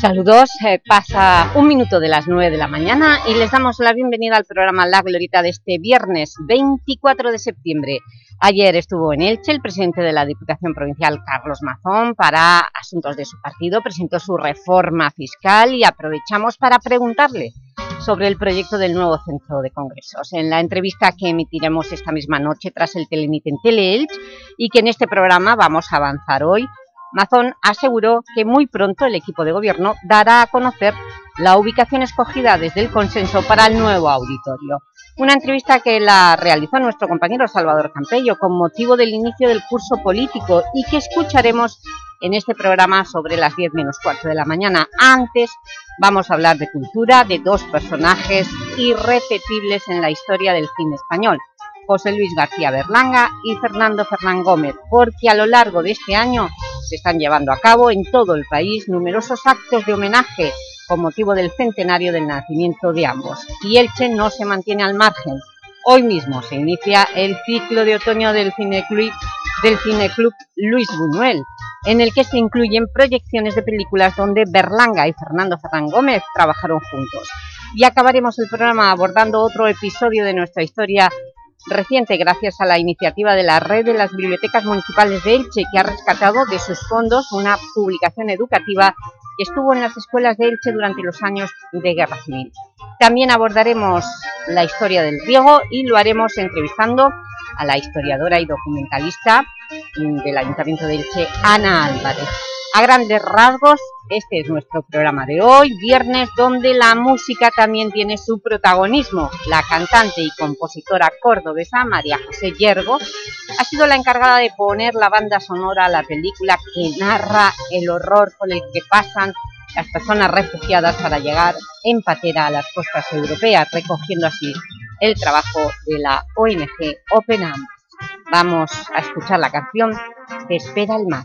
Saludos, eh, pasa un minuto de las 9 de la mañana y les damos la bienvenida al programa La Glorieta de este viernes 24 de septiembre. Ayer estuvo en Elche el presidente de la Diputación Provincial, Carlos Mazón, para asuntos de su partido, presentó su reforma fiscal y aprovechamos para preguntarle sobre el proyecto del nuevo centro de congresos. En la entrevista que emitiremos esta misma noche tras el Telenit en Teleelch y que en este programa vamos a avanzar hoy, Mazón aseguró que muy pronto el equipo de gobierno dará a conocer la ubicación escogida desde el consenso para el nuevo auditorio. Una entrevista que la realizó nuestro compañero Salvador Campello con motivo del inicio del curso político y que escucharemos en este programa sobre las 10 menos cuarto de la mañana. Antes vamos a hablar de cultura, de dos personajes irrepetibles en la historia del cine español, José Luis García Berlanga y Fernando Fernán Gómez, porque a lo largo de este año se están llevando a cabo en todo el país numerosos actos de homenaje con motivo del centenario del nacimiento de ambos. Y Elche no se mantiene al margen. Hoy mismo se inicia el ciclo de otoño del Cineclub, del Luis Buñuel, en el que se incluyen proyecciones de películas donde Berlanga y Fernando Ferran Gómez trabajaron juntos. Y acabaremos el programa abordando otro episodio de nuestra historia reciente gracias a la iniciativa de la Red de las Bibliotecas Municipales de Elche que ha rescatado de sus fondos una publicación educativa que estuvo en las escuelas de Elche durante los años de Guerra Civil. También abordaremos la historia del riego y lo haremos entrevistando a la historiadora y documentalista del Ayuntamiento de Elche, Ana Álvarez. A grandes rasgos, este es nuestro programa de hoy, viernes, donde la música también tiene su protagonismo. La cantante y compositora cordobesa María José Yergo ha sido la encargada de poner la banda sonora a la película que narra el horror con el que pasan las personas refugiadas para llegar en patera a las costas europeas, recogiendo así el trabajo de la ONG Open Arms. Vamos a escuchar la canción Te espera el mar.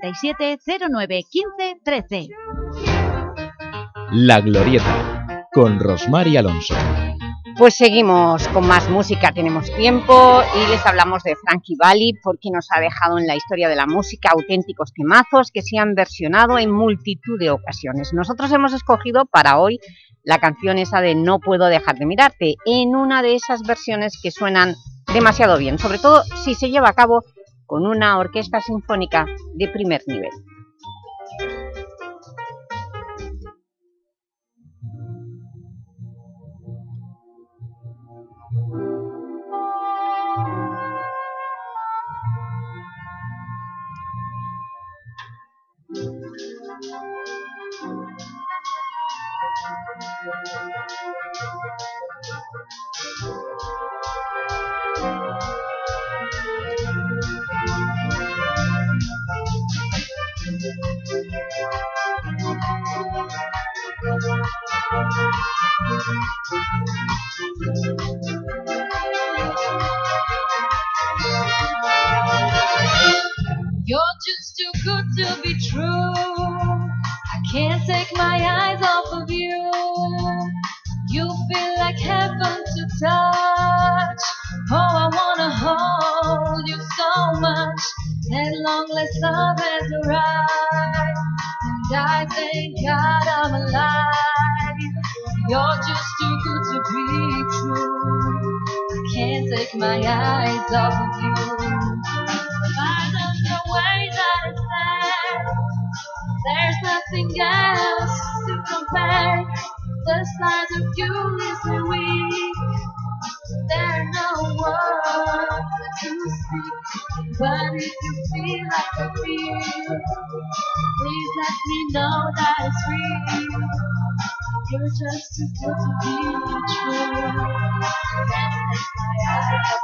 637 09 15 13. La Glorieta, con Rosmar y Alonso. Pues seguimos con más música, tenemos tiempo y les hablamos de Frankie Valli porque nos ha dejado en la historia de la música auténticos temazos que se han versionado en multitud de ocasiones. Nosotros hemos escogido para hoy la canción esa de No puedo dejar de mirarte en una de esas versiones que suenan demasiado bien, sobre todo si se lleva a cabo con una orquesta sinfónica de primer nivel. You're my eyes off of you. I love the way that it's there. There's nothing else to compare. The size of you is me weak. There are no words to speak. But if you feel like I feel, please let me know that it's real. You're just too good to be true. Thank you.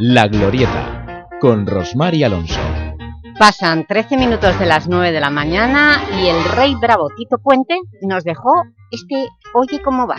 La Glorieta, con Rosmar y Alonso. Pasan 13 minutos de las 9 de la mañana y el rey bravo Tito Puente nos dejó este Oye cómo va.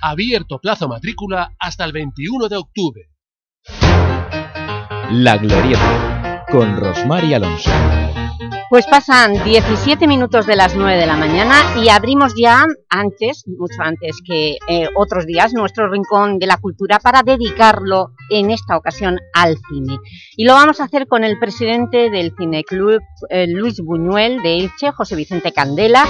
Abierto plazo matrícula hasta el 21 de octubre. La Glorieta, con Rosmar y Alonso. Pues pasan 17 minutos de las 9 de la mañana y abrimos ya antes, mucho antes que eh, otros días, nuestro rincón de la cultura para dedicarlo en esta ocasión al cine. Y lo vamos a hacer con el presidente del Cineclub, eh, Luis Buñuel de Elche, José Vicente Candela,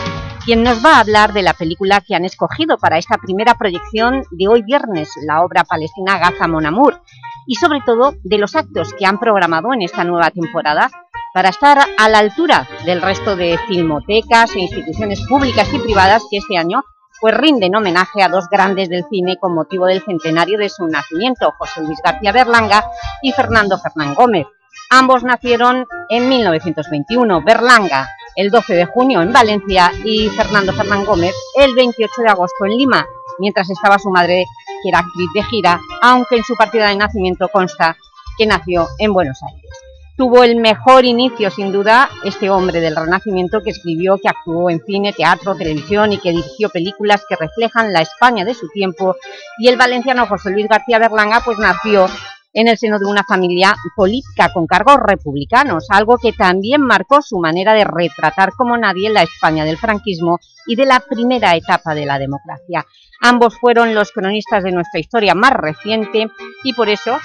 quien nos va a hablar de la película que han escogido para esta primera proyección de hoy viernes, la obra palestina Gaza Mon Amour, y sobre todo de los actos que han programado en esta nueva temporada para estar a la altura del resto de filmotecas e instituciones públicas y privadas que este año pues rinden homenaje a dos grandes del cine con motivo del centenario de su nacimiento, José Luis García Berlanga y Fernando Fernán Gómez. Ambos nacieron en 1921, Berlanga el 12 de junio en Valencia y Fernando Fernán Gómez el 28 de agosto en Lima, mientras estaba su madre, que era actriz de gira, aunque en su partida de nacimiento consta que nació en Buenos Aires. Tuvo el mejor inicio, sin duda, este hombre del Renacimiento que escribió, que actuó en cine, teatro, televisión y que dirigió películas que reflejan la España de su tiempo. Y el valenciano José Luis García Berlanga pues nació en el seno de una familia política con cargos republicanos, algo que también marcó su manera de retratar como nadie la España del franquismo y de la primera etapa de la democracia. Ambos fueron los cronistas de nuestra historia más reciente y por eso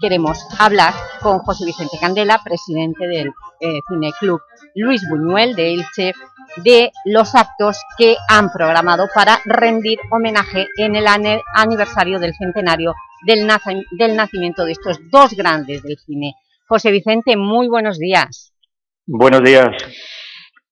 queremos hablar con José Vicente Candela, presidente del eh, Cineclub Luis Buñuel de Elche, de los actos que han programado para rendir homenaje en el aniversario del centenario del, del nacimiento de estos dos grandes del cine. José Vicente, muy buenos días. Buenos días.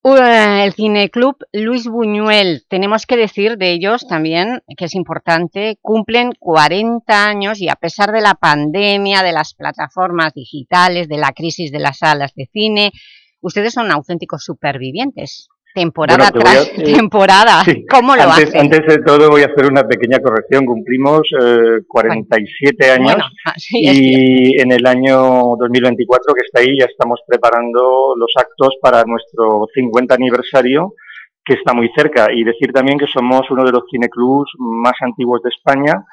El Cineclub Luis Buñuel, tenemos que decir de ellos también, que es importante, cumplen 40 años y a pesar de la pandemia, de las plataformas digitales, de la crisis de las salas de cine, ustedes son auténticos supervivientes temporada tras temporada. ¿Cómo lo antes, hacen? Antes de todo voy a hacer una pequeña corrección. Cumplimos eh, 47 años Bueno, y en el año 2024 que está ahí ya estamos preparando los actos para nuestro 50 aniversario que está muy cerca y decir también que somos uno de los cineclubs más antiguos de España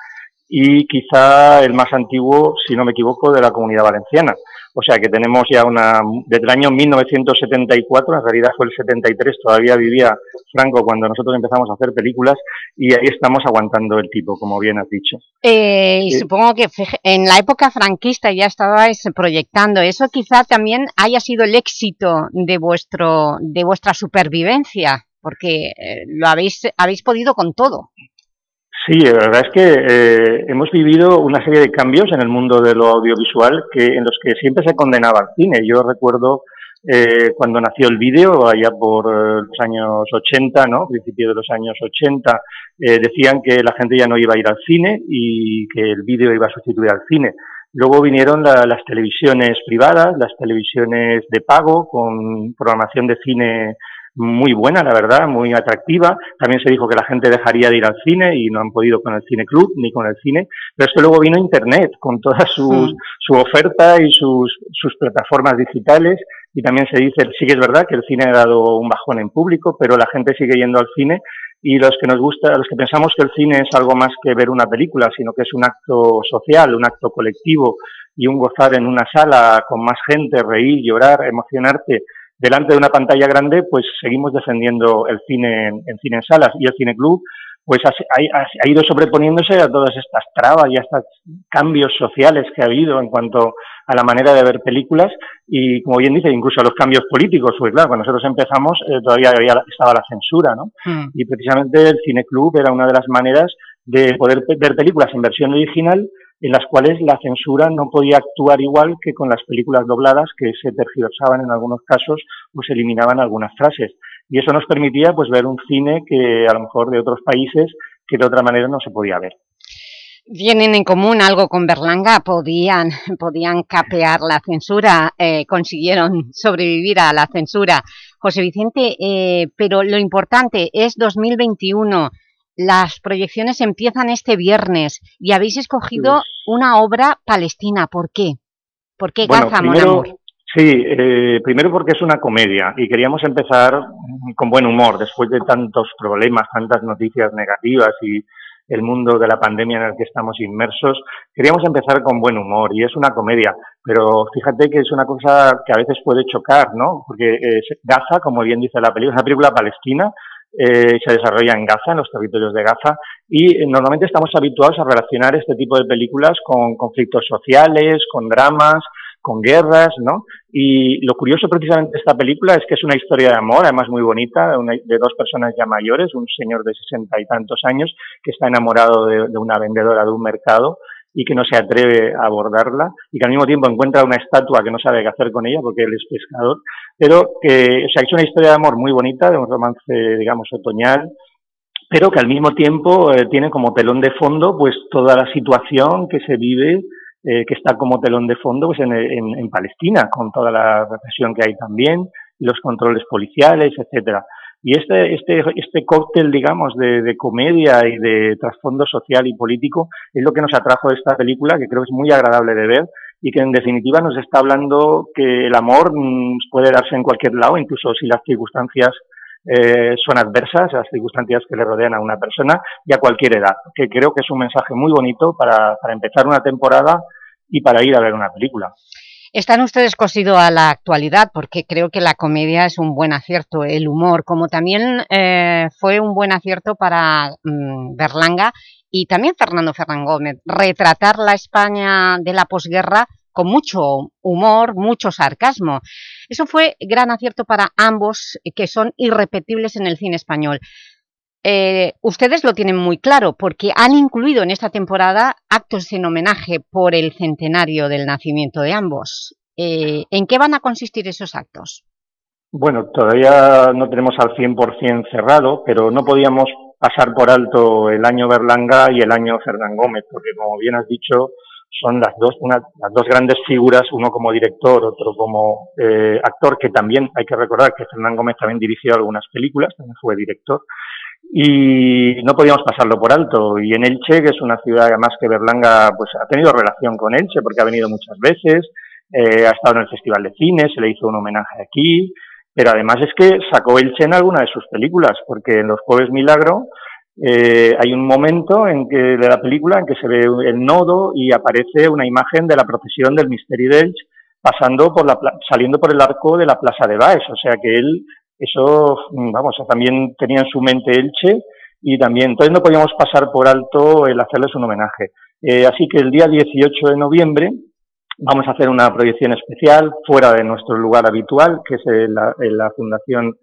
y quizá el más antiguo, si no me equivoco, de la Comunidad Valenciana. O sea que tenemos ya una, desde el año 1974, en realidad fue el 73, todavía vivía Franco cuando nosotros empezamos a hacer películas y ahí estamos aguantando el tipo, como bien has dicho. Eh, y supongo que en la época franquista ya estabais proyectando. Eso quizá también haya sido el éxito de, vuestro, de vuestra supervivencia, porque eh, lo habéis, habéis podido con todo. Sí, la verdad es que eh, hemos vivido una serie de cambios en el mundo de lo audiovisual que en los que siempre se condenaba al cine. Yo recuerdo eh, cuando nació el vídeo, allá por eh, los años 80, ¿no? principio de los años 80, eh, decían que la gente ya no iba a ir al cine y que el vídeo iba a sustituir al cine. Luego vinieron la- las televisiones privadas, las televisiones de pago, con programación de cine muy buena, la verdad, muy atractiva. También se dijo que la gente dejaría de ir al cine y no han podido con el cine club ni con el cine. Pero es que luego vino Internet con toda sus, su oferta y sus, sus plataformas digitales. Y también se dice, sí que es verdad que el cine ha dado un bajón en público, pero la gente sigue yendo al cine y los que nos gusta, los que pensamos que el cine es algo más que ver una película, sino que es un acto social, un acto colectivo y un gozar en una sala con más gente, reír, llorar, emocionarte delante de una pantalla grande, pues seguimos defendiendo el cine en, en cine en salas y el cine club pues ha, ha- ha ido sobreponiéndose a todas estas trabas y a estos cambios sociales que ha habido en cuanto a la manera de ver películas y, como bien dice, incluso a los cambios políticos, porque claro, cuando nosotros empezamos eh, todavía había, estaba la censura, ¿no? Y precisamente el Cine Club era una de las maneras de poder ver películas en versión original en las cuales la censura no podía actuar igual que con las películas dobladas que se tergiversaban en algunos casos o se eliminaban algunas frases. Y eso nos permitía pues ver un cine que a lo mejor de otros países que de otra manera no se podía ver. tienen en común algo con Berlanga, podían, podían capear la censura, eh, consiguieron sobrevivir a la censura. José Vicente, eh, pero lo importante es 2021, las proyecciones empiezan este viernes y habéis escogido una obra palestina, ¿por qué? ¿Por qué Gaza, Mon Amour? Sí, eh, primero porque es una comedia y queríamos empezar con buen humor después de tantos problemas, tantas noticias negativas y el mundo de la pandemia en el que estamos inmersos. Queríamos empezar con buen humor y es una comedia, pero fíjate que es una cosa que a veces puede chocar, ¿no? Porque eh, Gaza, como bien dice la película, es una película palestina, eh, se desarrolla en Gaza, en los territorios de Gaza, y eh, normalmente estamos habituados a relacionar este tipo de películas con conflictos sociales, con dramas, con guerras, ¿no? Y lo curioso precisamente de esta película es que es una historia de amor, además muy bonita, de, dos personas ya mayores, un señor de sesenta y tantos años que está enamorado de, una vendedora de un mercado y que no se atreve a abordarla y que al mismo tiempo encuentra una estatua que no sabe qué hacer con ella porque él es pescador, pero que o sea, es una historia de amor muy bonita, de un romance, digamos, otoñal, pero que al mismo tiempo eh, tiene como telón de fondo pues toda la situación que se vive eh, que está como telón de fondo pues en, en, Palestina, con toda la represión que hay también, los controles policiales, etcétera. Y este, este, este cóctel, digamos, de, de, comedia y de trasfondo social y político es lo que nos atrajo de esta película, que creo que es muy agradable de ver y que en definitiva nos está hablando que el amor mm, puede darse en cualquier lado, incluso si las circunstancias eh, son adversas, las circunstancias que le rodean a una persona y a cualquier edad, que creo que es un mensaje muy bonito para, para empezar una temporada y para ir a ver una película. Están ustedes cosidos a la actualidad porque creo que la comedia es un buen acierto, el humor, como también eh, fue un buen acierto para mm, Berlanga y también Fernando Ferran Gómez, retratar la España de la posguerra con mucho humor, mucho sarcasmo. Eso fue gran acierto para ambos, que son irrepetibles en el cine español. Eh, ustedes lo tienen muy claro, porque han incluido en esta temporada actos en homenaje por el centenario del nacimiento de ambos. Eh, ¿En qué van a consistir esos actos? Bueno, todavía no tenemos al 100% cerrado, pero no podíamos pasar por alto el año Berlanga y el año Fernán Gómez, porque como bien has dicho, son las dos, las dos grandes figuras, uno como director, otro como eh, actor, que también hay que recordar que Fernán Gómez también dirigió algunas películas, también fue director, y no podíamos pasarlo por alto. Y en Elche, que es una ciudad además que Berlanga pues ha tenido relación con Elche porque ha venido muchas veces, eh, ha estado en el Festival de Cine, se le hizo un homenaje aquí, pero además es que sacó Elche en alguna de sus películas, porque en Los Jueves Milagro eh, hay un momento en que de la película en que se ve el nodo y aparece una imagen de la procesión del Misterio de Elche pasando por la, saliendo por el arco de la Plaza de Baes, o sea que él, eso, vamos, también tenía en su mente Elche y también, entonces no podíamos pasar por alto el hacerles un homenaje. Eh, así que el día 18 de noviembre vamos a hacer una proyección especial fuera de nuestro lugar habitual, que es la Fundación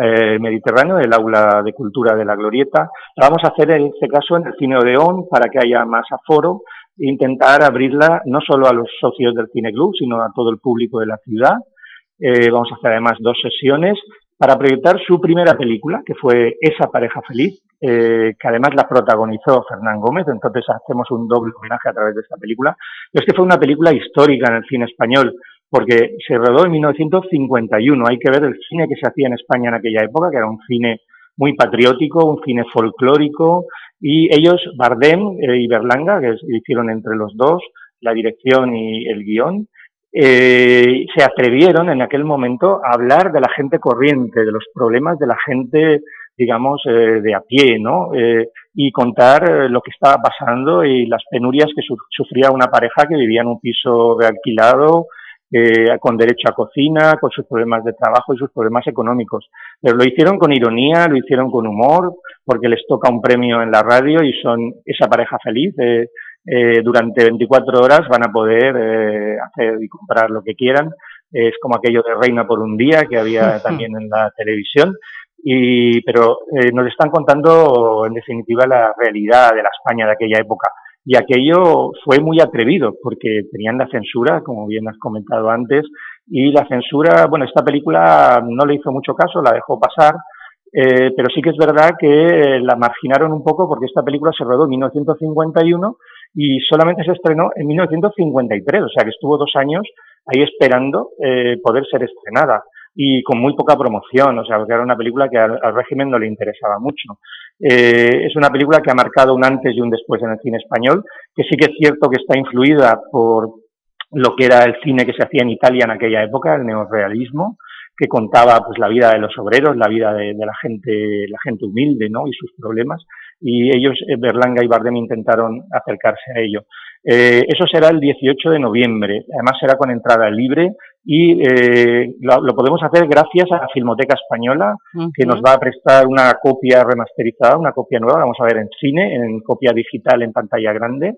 eh, Mediterráneo, el aula de cultura de la Glorieta. La vamos a hacer en este caso en el Cine Odeón para que haya más aforo e intentar abrirla no solo a los socios del Cine Club, sino a todo el público de la ciudad. Eh, vamos a hacer además dos sesiones para proyectar su primera película, que fue Esa pareja feliz, eh, que además la protagonizó Fernán Gómez, entonces hacemos un doble homenaje a través de esta película. Es que fue una película histórica en el cine español porque se rodó en 1951. Hay que ver el cine que se hacía en España en aquella época, que era un cine muy patriótico, un cine folclórico, y ellos, Bardem eh, y Berlanga, que hicieron entre los dos la dirección y el guion, eh, se atrevieron en aquel momento a hablar de la gente corriente, de los problemas de la gente, digamos, eh, de a pie, ¿no? y contar lo que estaba pasando y las penurias que sufría una pareja que vivía en un piso de alquilado, eh, con derecho a cocina, con sus problemas de trabajo y sus problemas económicos. Pero lo hicieron con ironía, lo hicieron con humor, porque les toca un premio en la radio y son esa pareja feliz. Eh, durante 24 horas van a poder eh, hacer y comprar lo que quieran. Es como aquello de Reina por un día que había también en la televisión. Y, pero eh, nos están contando, en definitiva, la realidad de la España de aquella época y aquello fue muy atrevido porque tenían la censura, como bien has comentado antes, y la censura, bueno, esta película no le hizo mucho caso, la dejó pasar eh, pero sí que es verdad que eh, la marginaron un poco porque esta película se rodó en 1951 y solamente se estrenó en 1953, o sea que estuvo dos años ahí esperando eh, poder ser estrenada y con muy poca promoción, o sea, porque era una película que al, al régimen no le interesaba mucho. Eh, es una película que ha marcado un antes y un después en el cine español, que sí que es cierto que está influida por lo que era el cine que se hacía en Italia en aquella época, el neorrealismo, que contaba pues la vida de los obreros, la vida de, de la gente, la gente humilde, ¿no? y sus problemas, y ellos, eh, Berlanga y Bardem, intentaron acercarse a ello. Eh, eso será el 18 de noviembre, además será con entrada libre y eh, lo, lo, podemos hacer gracias a la Filmoteca Española, uh -huh. que nos va a prestar una copia remasterizada, una copia nueva, la vamos a ver en cine, en copia digital en pantalla grande,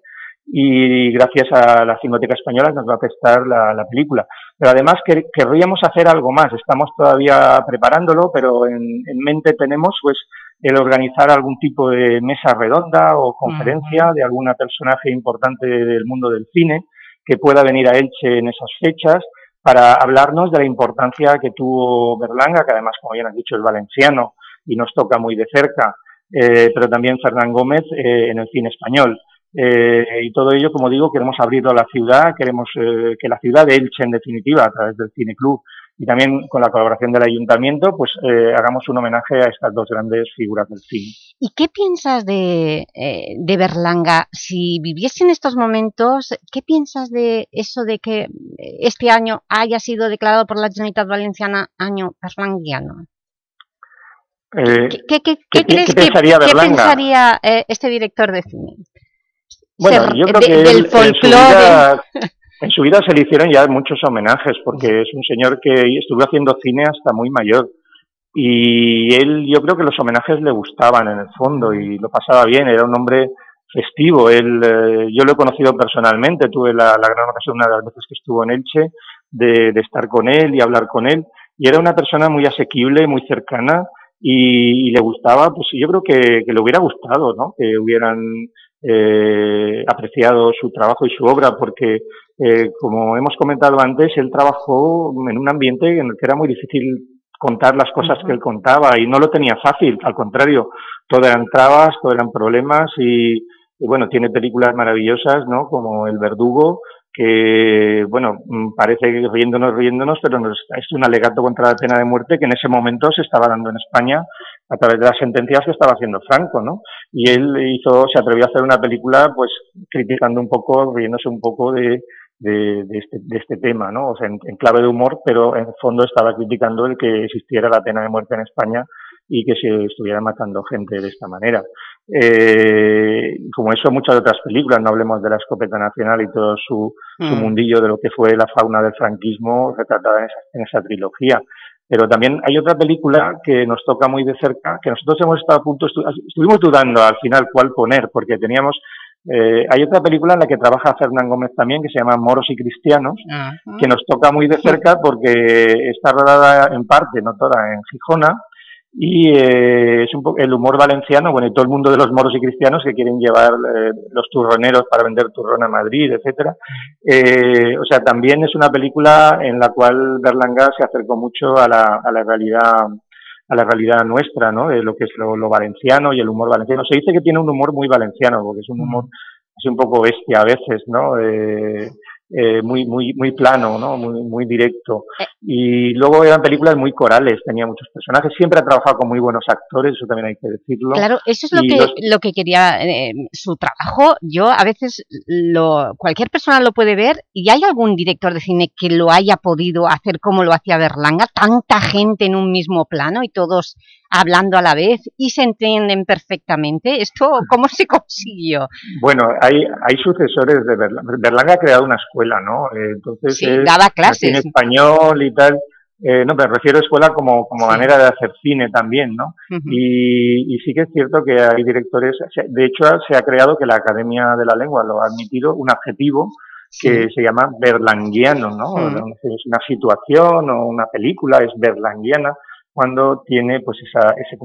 y gracias a la Filmoteca Española nos va a prestar la, la película. Pero además que, querríamos hacer algo más, estamos todavía preparándolo, pero en, en mente tenemos pues el organizar algún tipo de mesa redonda o conferencia uh -huh. de alguna personaje importante del mundo del cine que pueda venir a Elche en esas fechas para hablarnos de la importancia que tuvo Berlanga, que además, como bien has dicho, es valenciano y nos toca muy de cerca, eh, pero también Fernán Gómez eh, en el cine español. Eh, y todo ello, como digo, queremos abrirlo a la ciudad, queremos eh, que la ciudad de Elche, en definitiva, a través del Cine Club y también con la colaboración del ayuntamiento, pues eh, hagamos un homenaje a estas dos grandes figuras del cine. ¿Y qué piensas de, eh, de Berlanga? Si viviese en estos momentos, ¿qué piensas de eso de que este año haya sido declarado por la Generalitat Valenciana año berlanguiano? Eh, ¿Qué, qué, qué, crees ¿qué pensaría, que, pensaría eh, este director de cine? Bueno, Se, yo creo de, que del él, folclore... En su vida se le hicieron ya muchos homenajes porque es un señor que estuvo haciendo cine hasta muy mayor. Y él, yo creo que los homenajes le gustaban en el fondo y lo pasaba bien, era un hombre festivo. Él, eh, yo lo he conocido personalmente, tuve la, la, gran ocasión una de las veces que estuvo en Elche de, de, estar con él y hablar con él. Y era una persona muy asequible, muy cercana y, y le gustaba, pues yo creo que, que le hubiera gustado, ¿no? Que hubieran eh, apreciado su trabajo y su obra porque eh, como hemos comentado antes, él trabajó en un ambiente en el que era muy difícil contar las cosas uh -huh. que él contaba y no lo tenía fácil, al contrario, todo eran trabas, todo eran problemas y, y bueno, tiene películas maravillosas, ¿no? Como El Verdugo, que, bueno, mm, parece que riéndonos, riéndonos, pero nos, es un alegato contra la pena de muerte que en ese momento se estaba dando en España a través de las sentencias que estaba haciendo Franco, ¿no? Y él hizo, se atrevió a hacer una película, pues, criticando un poco, riéndose un poco de, de, este, de este tema, ¿no? O sea, en, en, clave de humor, pero en fondo estaba criticando el que existiera la pena de muerte en España y que se estuviera matando gente de esta manera. Eh, como eso, muchas otras películas, no hablemos de la escopeta nacional y todo su, mm. su mundillo de lo que fue la fauna del franquismo retratada en esa, en esa trilogía. Pero también hay otra película que nos toca muy de cerca, que nosotros hemos estado a punto, estu estuvimos dudando al final cuál poner, porque teníamos eh, hay otra película en la que trabaja Fernán Gómez también, que se llama Moros y Cristianos, uh -huh. que nos toca muy de cerca porque está rodada en parte, no toda, en Gijona, y eh, es un poco el humor valenciano, bueno, y todo el mundo de los moros y cristianos que quieren llevar eh, los turroneros para vender turrón a Madrid, etcétera. Eh, o sea, también es una película en la cual Berlanga se acercó mucho a la, a la realidad a la realidad nuestra, ¿no? De lo que es lo, lo, valenciano y el humor valenciano. Se dice que tiene un humor muy valenciano, porque es un humor así un poco bestia a veces, ¿no? Eh, eh, muy, muy, muy plano, ¿no? Muy, muy directo. Eh. Y luego eran películas muy corales, tenía muchos personajes. Siempre ha trabajado con muy buenos actores, eso también hay que decirlo. Claro, eso es lo, que, los... lo que quería. Eh, su trabajo, yo a veces, lo, cualquier persona lo puede ver, y hay algún director de cine que lo haya podido hacer como lo hacía Berlanga, tanta gente en un mismo plano y todos hablando a la vez y se entienden perfectamente. ¿Esto cómo se consiguió? Bueno, hay, hay sucesores de Berlanga. Berlanga ha creado una escuela, ¿no? Eh, entonces, sí, daba clases. En español y tal. Eh, no, me refiero a escuela como, como sí. manera de hacer cine también, ¿no? Uh -huh. y, y, sí que es cierto que hay directores, de hecho se ha creado que la Academia de la Lengua lo ha admitido, un adjetivo que sí. se llama berlanguiano, ¿no? Uh -huh. Es una situación o una película, es berlanguiana, cuando tiene pues esa, ese,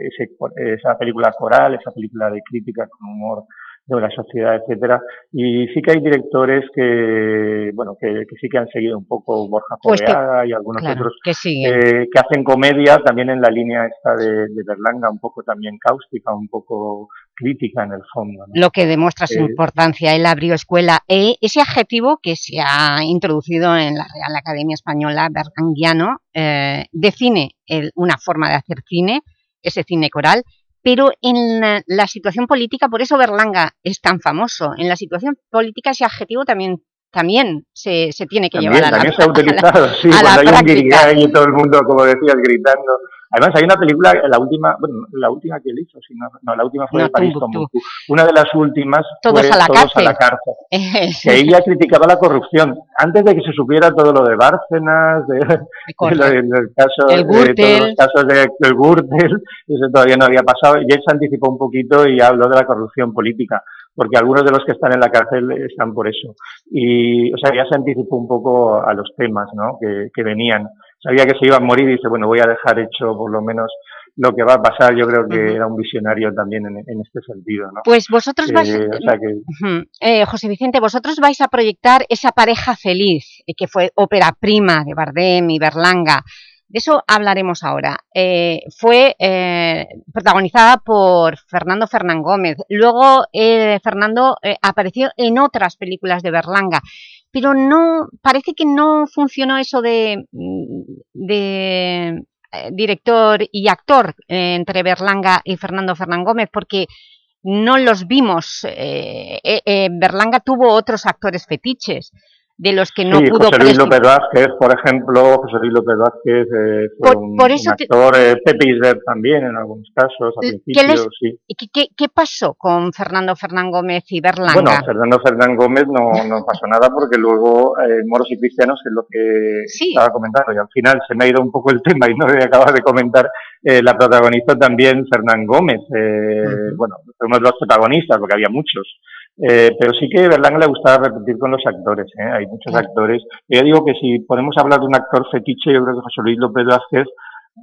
ese, esa película coral, esa película de crítica con humor de la sociedad, etcétera. Y sí que hay directores que, bueno, que, que sí que han seguido un poco Borja Pues Fogueaga y algunos claro, otros que eh, que hacen comedia también en la línea esta de, de Berlanga, un poco también cáustica, un poco crítica en el fondo. ¿no? lo que demuestra su Eh, importancia. Él abrió escuela. E- ese adjetivo que se ha introducido en la Real Academia Española, berlanguiano, eh, define el- una forma de hacer cine, ese cine coral, pero en la, la situación política, por eso Berlanga es tan famoso, en la situación política ese adjetivo también, también se, se tiene que También, llevar a la, también se ha a la- utilizado, sí, a la cuando hay un guirigay y todo el mundo, como decías, gritando. Además, hay una película, la última, bueno, la última que él hizo, si no, no, la última fue No, de París Tombuctú. Tombuctú. Una de las últimas Todos fue a la Todos cárcel. a la cárcel. Que ella criticaba la corrupción antes de que se supiera todo lo de Bárcenas, de, de lo del del caso, El de todos los casos de, del Gürtel, eso todavía no había pasado, y él se anticipó un poquito y habló de la corrupción política, porque algunos de los que están en la cárcel están por eso. Y, o sea, ya se anticipó un poco a los temas, ¿no? Que, que venían. Sabía que se iban a morir y dice, bueno, voy a dejar hecho por lo menos lo que va a pasar. Yo creo que Ujú. era un visionario también en, en este sentido, ¿no? Pues vosotros vais... Eh, o sea que Ujú. Eh, José Vicente, vosotros vais a proyectar esa pareja feliz, eh, que fue ópera prima de Bardem y Berlanga. De eso hablaremos ahora. Eh, fue eh, protagonizada por Fernando Fernán Gómez. Luego eh, Fernando eh, apareció en otras películas de Berlanga. Pero no parece que no funcionó eso de, mm, eh, director y actor eh, entre Berlanga y Fernando Fernán Gómez, porque no los vimos. eh, Berlanga tuvo otros actores fetiches, de los que no sí, pudo José Luis. López Vázquez, por ejemplo, José Luis López Vázquez eh, fue Por- un, por eso un te- actor, eh, Pepe Isbert también en algunos casos, al ¿Qué les- sí. ¿Y ¿Qué, qué, qué pasó con Fernando Fernán Gómez y Berlanga? Bueno, Fernando Fernán Gómez no, no pasó nada porque luego eh, Moros y Cristianos es lo que Sí. estaba comentando y al final se me ha ido un poco el tema y no he acabado de comentar, eh, la protagonizó también Fernán Gómez, eh, Ujú. bueno, uno de los protagonistas porque había muchos. Eh, pero sí que a Berlanga le gustaba repetir con los actores, ¿eh? hay muchos Claro. actores. Yo digo que si podemos hablar de un actor fetiche, yo creo que José Luis López Vázquez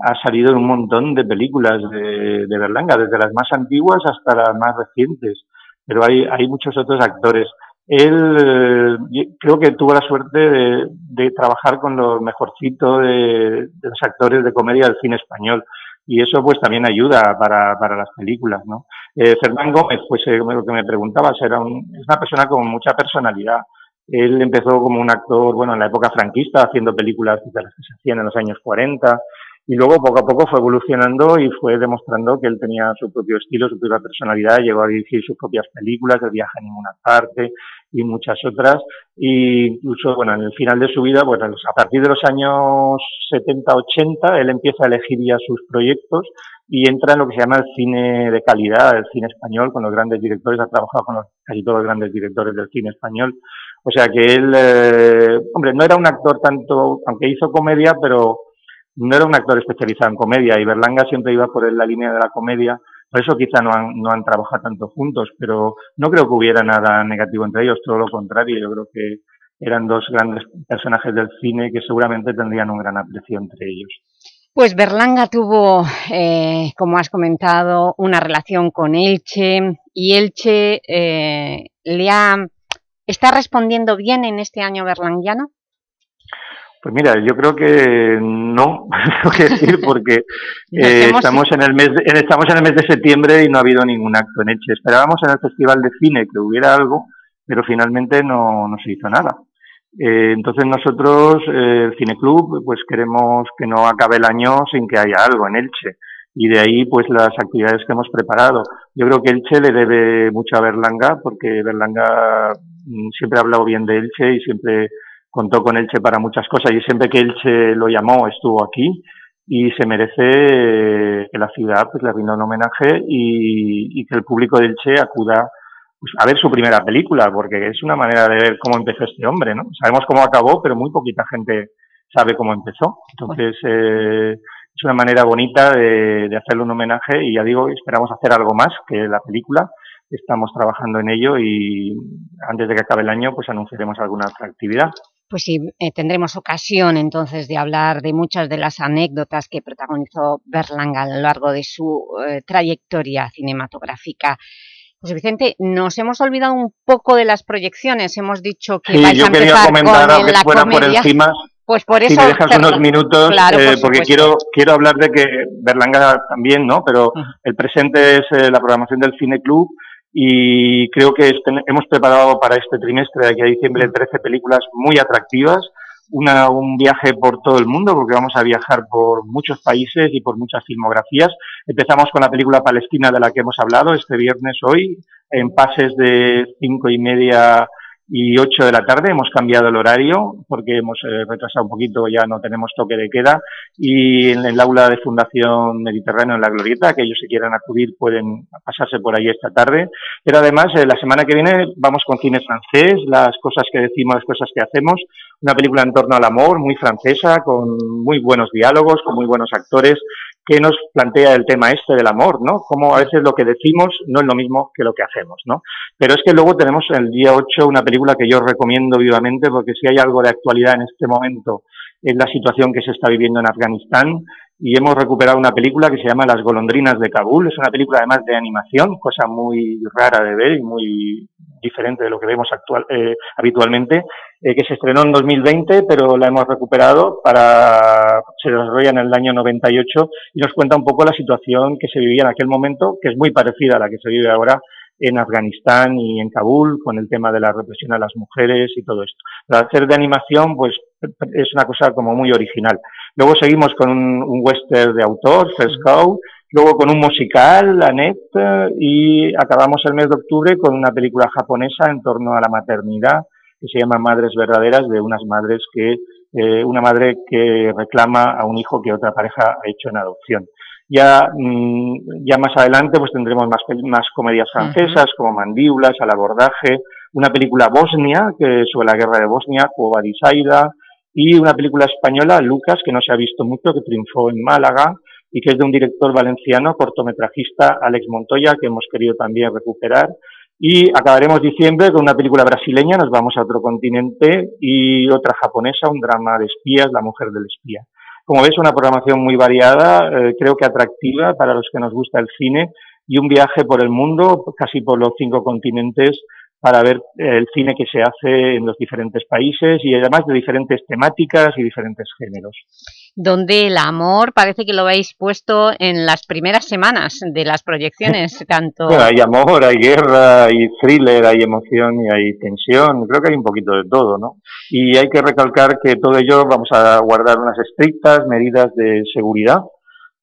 ha salido en un montón de películas de, de Berlanga, desde las más antiguas hasta las más recientes. Pero hay, hay muchos otros actores. Él eh, creo que tuvo la suerte de, de trabajar con lo mejorcito de, de los actores de comedia del cine español. Y eso pues también ayuda para, para las películas, ¿no? Eh, Fernán Gómez, pues eh, lo que me preguntabas, era un, es una persona con mucha personalidad. Él empezó como un actor, bueno, en la época franquista, haciendo películas de las que se hacían en los años 40, y luego poco a poco fue evolucionando y fue demostrando que él tenía su propio estilo, su propia personalidad, llegó a dirigir sus propias películas, El viaje a ninguna parte y muchas otras. Y incluso, bueno, en el final de su vida, bueno, a partir de los años 70-80, él empieza a elegir ya sus proyectos y entra en lo que se llama el cine de calidad, el cine español, con los grandes directores, ha trabajado con casi todos los grandes directores del cine español. O sea que él, eh, hombre, no era un actor tanto, aunque hizo comedia, pero no era un actor especializado en comedia y Berlanga siempre iba por la línea de la comedia. Por eso quizá no han, no han trabajado tanto juntos, pero no creo que hubiera nada negativo entre ellos, todo lo contrario. Yo creo que eran dos grandes personajes del cine que seguramente tendrían un gran aprecio entre ellos. Pues Berlanga tuvo, eh, como has comentado, una relación con Elche y Elche eh, le ha, está respondiendo bien en este año berlanguiano. Pues mira, yo creo que no, tengo que decir, porque eh, estamos, en el mes de, en- estamos en el mes de septiembre y no ha habido ningún acto en Elche. Esperábamos en el Festival de Cine que hubiera algo, pero finalmente no, no se hizo nada. Eh, entonces nosotros, eh, el Cineclub, pues queremos que no acabe el año sin que haya algo en Elche. Y de ahí, pues las actividades que hemos preparado. Yo creo que Elche le debe mucho a Berlanga, porque Berlanga mm, siempre ha hablado bien de Elche y siempre contó con Elche para muchas cosas y siempre que Elche lo llamó estuvo aquí y se merece eh, que la ciudad pues le rinda un homenaje y, que el público de Elche acuda pues, a ver su primera película porque es una manera de ver cómo empezó este hombre, ¿no? Sabemos cómo acabó, pero muy poquita gente sabe cómo empezó. Entonces eh, es una manera bonita de, de hacerle un homenaje y ya digo, esperamos hacer algo más que la película. Estamos trabajando en ello y antes de que acabe el año pues anunciaremos alguna otra actividad. Pues sí, eh, tendremos ocasión entonces de hablar de muchas de las anécdotas que protagonizó Berlanga a lo largo de su eh, trayectoria cinematográfica. José Vicente, nos hemos olvidado un poco de las proyecciones, hemos dicho que Sí, vais yo a quería comentar, con la fuera por encima, Pues por si eso... me dejas unos minutos, Claro, eh, por porque quiero, quiero hablar de que Berlanga también, ¿no? Pero el presente es eh, la programación del Cine Club y creo que hemos preparado para este trimestre de aquí a diciembre 13 películas muy atractivas. Una, un viaje por todo el mundo, porque vamos a viajar por muchos países y por muchas filmografías. Empezamos con la película palestina de la que hemos hablado este viernes hoy, en pases de cinco y media y 8 de la tarde. Hemos cambiado el horario porque hemos eh, retrasado un poquito, ya no tenemos toque de queda. Y en el aula de Fundación Mediterráneo en La Glorieta, aquellos que quieran acudir pueden pasarse por ahí esta tarde. Pero además, eh, la semana que viene vamos con cine francés, las cosas que decimos, las cosas que hacemos. Una película en torno al amor, muy francesa, con muy buenos diálogos, con muy buenos actores que nos plantea el tema este del amor, ¿no? Como a veces lo que decimos no es lo mismo que lo que hacemos, ¿no? Pero es que luego tenemos el día 8 una película que yo recomiendo vivamente porque si hay algo de actualidad en este momento es la situación que se está viviendo en Afganistán y hemos recuperado una película que se llama Las golondrinas de Kabul. Es una película además de animación, cosa muy rara de ver y muy diferente de lo que vemos actual, eh, habitualmente, eh, que se estrenó en 2020, pero la hemos recuperado para se desarrolla en el año 98 y nos cuenta un poco la situación que se vivía en aquel momento, que es muy parecida a la que se vive ahora en Afganistán y en Kabul, con el tema de la represión a las mujeres y todo esto. Para hacer de animación, pues es una cosa como muy original. Luego seguimos con un, un western de autor, First Cow, luego con un musical, Annette, y acabamos el mes de octubre con una película japonesa en torno a la maternidad, que se llama Madres Verdaderas, de unas madres que, eh, una madre que reclama a un hijo que otra pareja ha hecho en adopción. Ya, mm, ya más adelante pues tendremos más, más comedias francesas como Mandíbulas, Al abordaje, una película bosnia que sobre la guerra de Bosnia, Cuba Saida, y una película española, Lucas, que no se ha visto mucho, que triunfó en Málaga y que es de un director valenciano, cortometrajista, Alex Montoya, que hemos querido también recuperar. Y acabaremos diciembre con una película brasileña, nos vamos a otro continente, y otra japonesa, un drama de espías, La mujer del espía. Como ves, una programación muy variada, eh, creo que atractiva para los que nos gusta el cine, y un viaje por el mundo, casi por los cinco continentes, para ver eh, el cine que se hace en los diferentes países y además de diferentes temáticas y diferentes géneros. donde el amor parece que lo habéis puesto en las primeras semanas de las proyecciones, tanto... Bueno, hay amor, hay guerra, hay thriller, hay emoción y hay tensión. Creo que hay un poquito de todo, ¿no? Y hay que recalcar que todo ello vamos a guardar unas estrictas medidas de seguridad,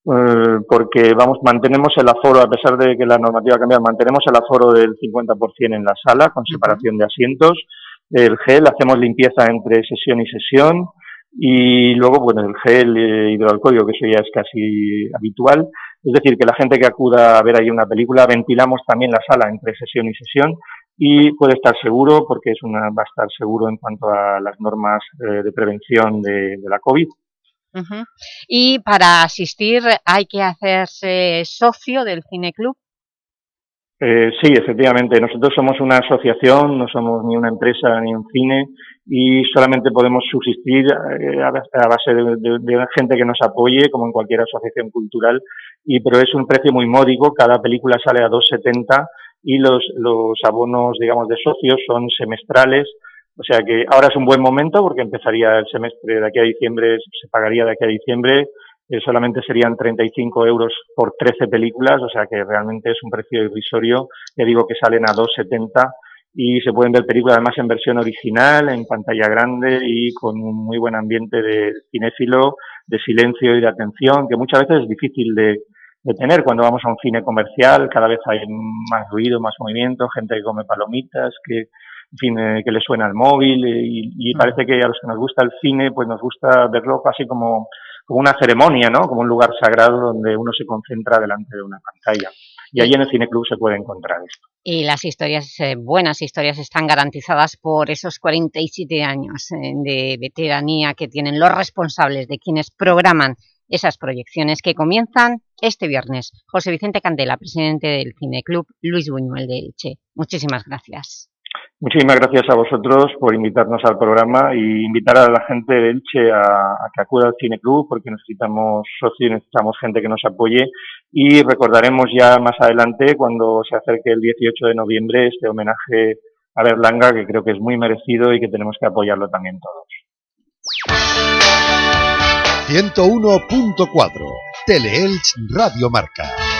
porque vamos, mantenemos el aforo, a pesar de que la normativa ha cambiado, mantenemos el aforo del 50% en la sala, con separación de asientos. El gel, hacemos limpieza entre sesión y sesión. Y luego, bueno, el gel eh, hidroalcohólico, que eso ya es casi habitual. Es decir, que la gente que acuda a ver ahí una película, ventilamos también la sala entre sesión y sesión y puede estar seguro porque es una, va a estar seguro en cuanto a las normas eh, de prevención de, de la COVID. Ujú. Y para asistir hay que hacerse socio del Cineclub. Eh, sí, efectivamente. Nosotros somos una asociación, no somos ni una empresa ni un cine y solamente podemos subsistir eh, a, bas- a base de, de- de gente que nos apoye, como en cualquier asociación cultural. Y pero es un precio muy módico. Cada película sale a 2,70 y los, los abonos, digamos, de socios son semestrales. O sea que ahora es un buen momento porque empezaría el semestre de aquí a diciembre, se pagaría de aquí a diciembre eh, solamente serían 35 euros por 13 películas, o sea que realmente es un precio irrisorio. Ya digo que salen a 2,70 y se pueden ver películas además en versión original, en pantalla grande y con un muy buen ambiente de cinéfilo, de silencio y de atención, que muchas veces es difícil de, de tener cuando vamos a un cine comercial. Cada vez hay más ruido, más movimiento, gente que come palomitas, que en fin, eh, que le suena el móvil eh, y, y parece que a los que nos gusta el cine, pues nos gusta verlo casi como, como una ceremonia, ¿no? Como un lugar sagrado donde uno se concentra delante de una pantalla. Y allí en el Cineclub se puede encontrar esto. Y las historias, eh, buenas historias, están garantizadas por esos 47 años eh, de veteranía que tienen los responsables de quienes programan esas proyecciones que comienzan este viernes. José Vicente Candela, presidente del Cineclub, Luis Buñuel de Elche. Muchísimas gracias. Muchísimas gracias a vosotros por invitarnos al programa y invitar a la gente de Elche a, que acuda al Cine Club porque necesitamos socios, necesitamos gente que nos apoye y recordaremos ya más adelante cuando se acerque el 18 de noviembre este homenaje a Berlanga que creo que es muy merecido y que tenemos que apoyarlo también todos. 101.4 Teleelch Radio Marca.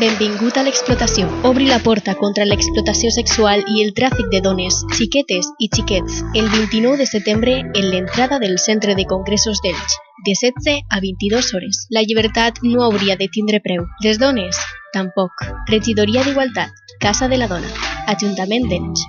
Benvingut a l'explotació. Obri la porta contra l'explotació sexual i el tràfic de dones, xiquetes i xiquets el 29 de setembre en l'entrada del Centre de Congressos d'Elx, de 16 a 22 hores. La llibertat no hauria de tindre preu. Les dones, tampoc. Regidoria d'Igualtat, Casa de la Dona, Ajuntament d'Elx.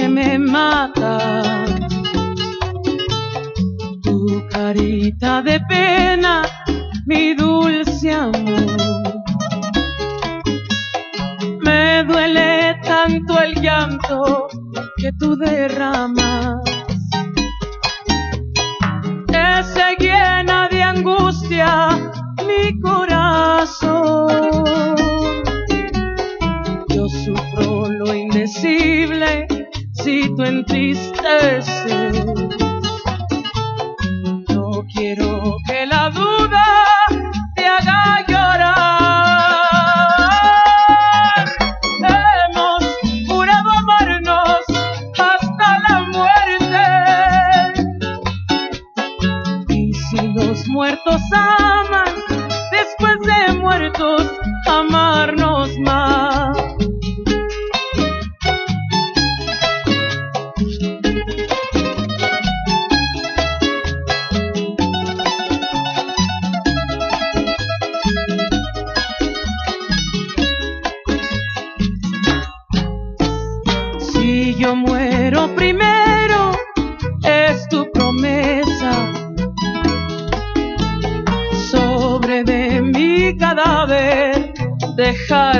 Porque me mata tu carita de pena, mi dulce amor. Me duele tanto el llanto que tú derramas, que se llena de angustia mi corazón. Yo sufro lo indecible si tú entristeces. No quiero que la duda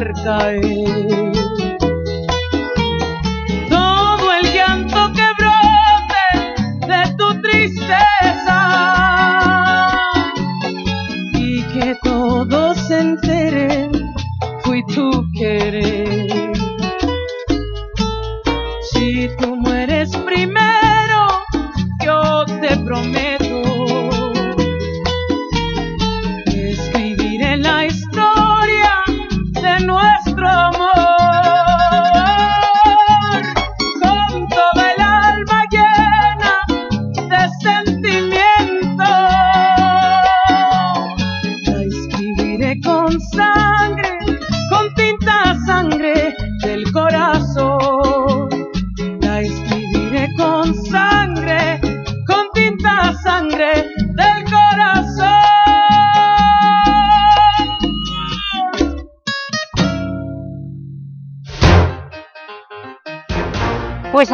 dejar caer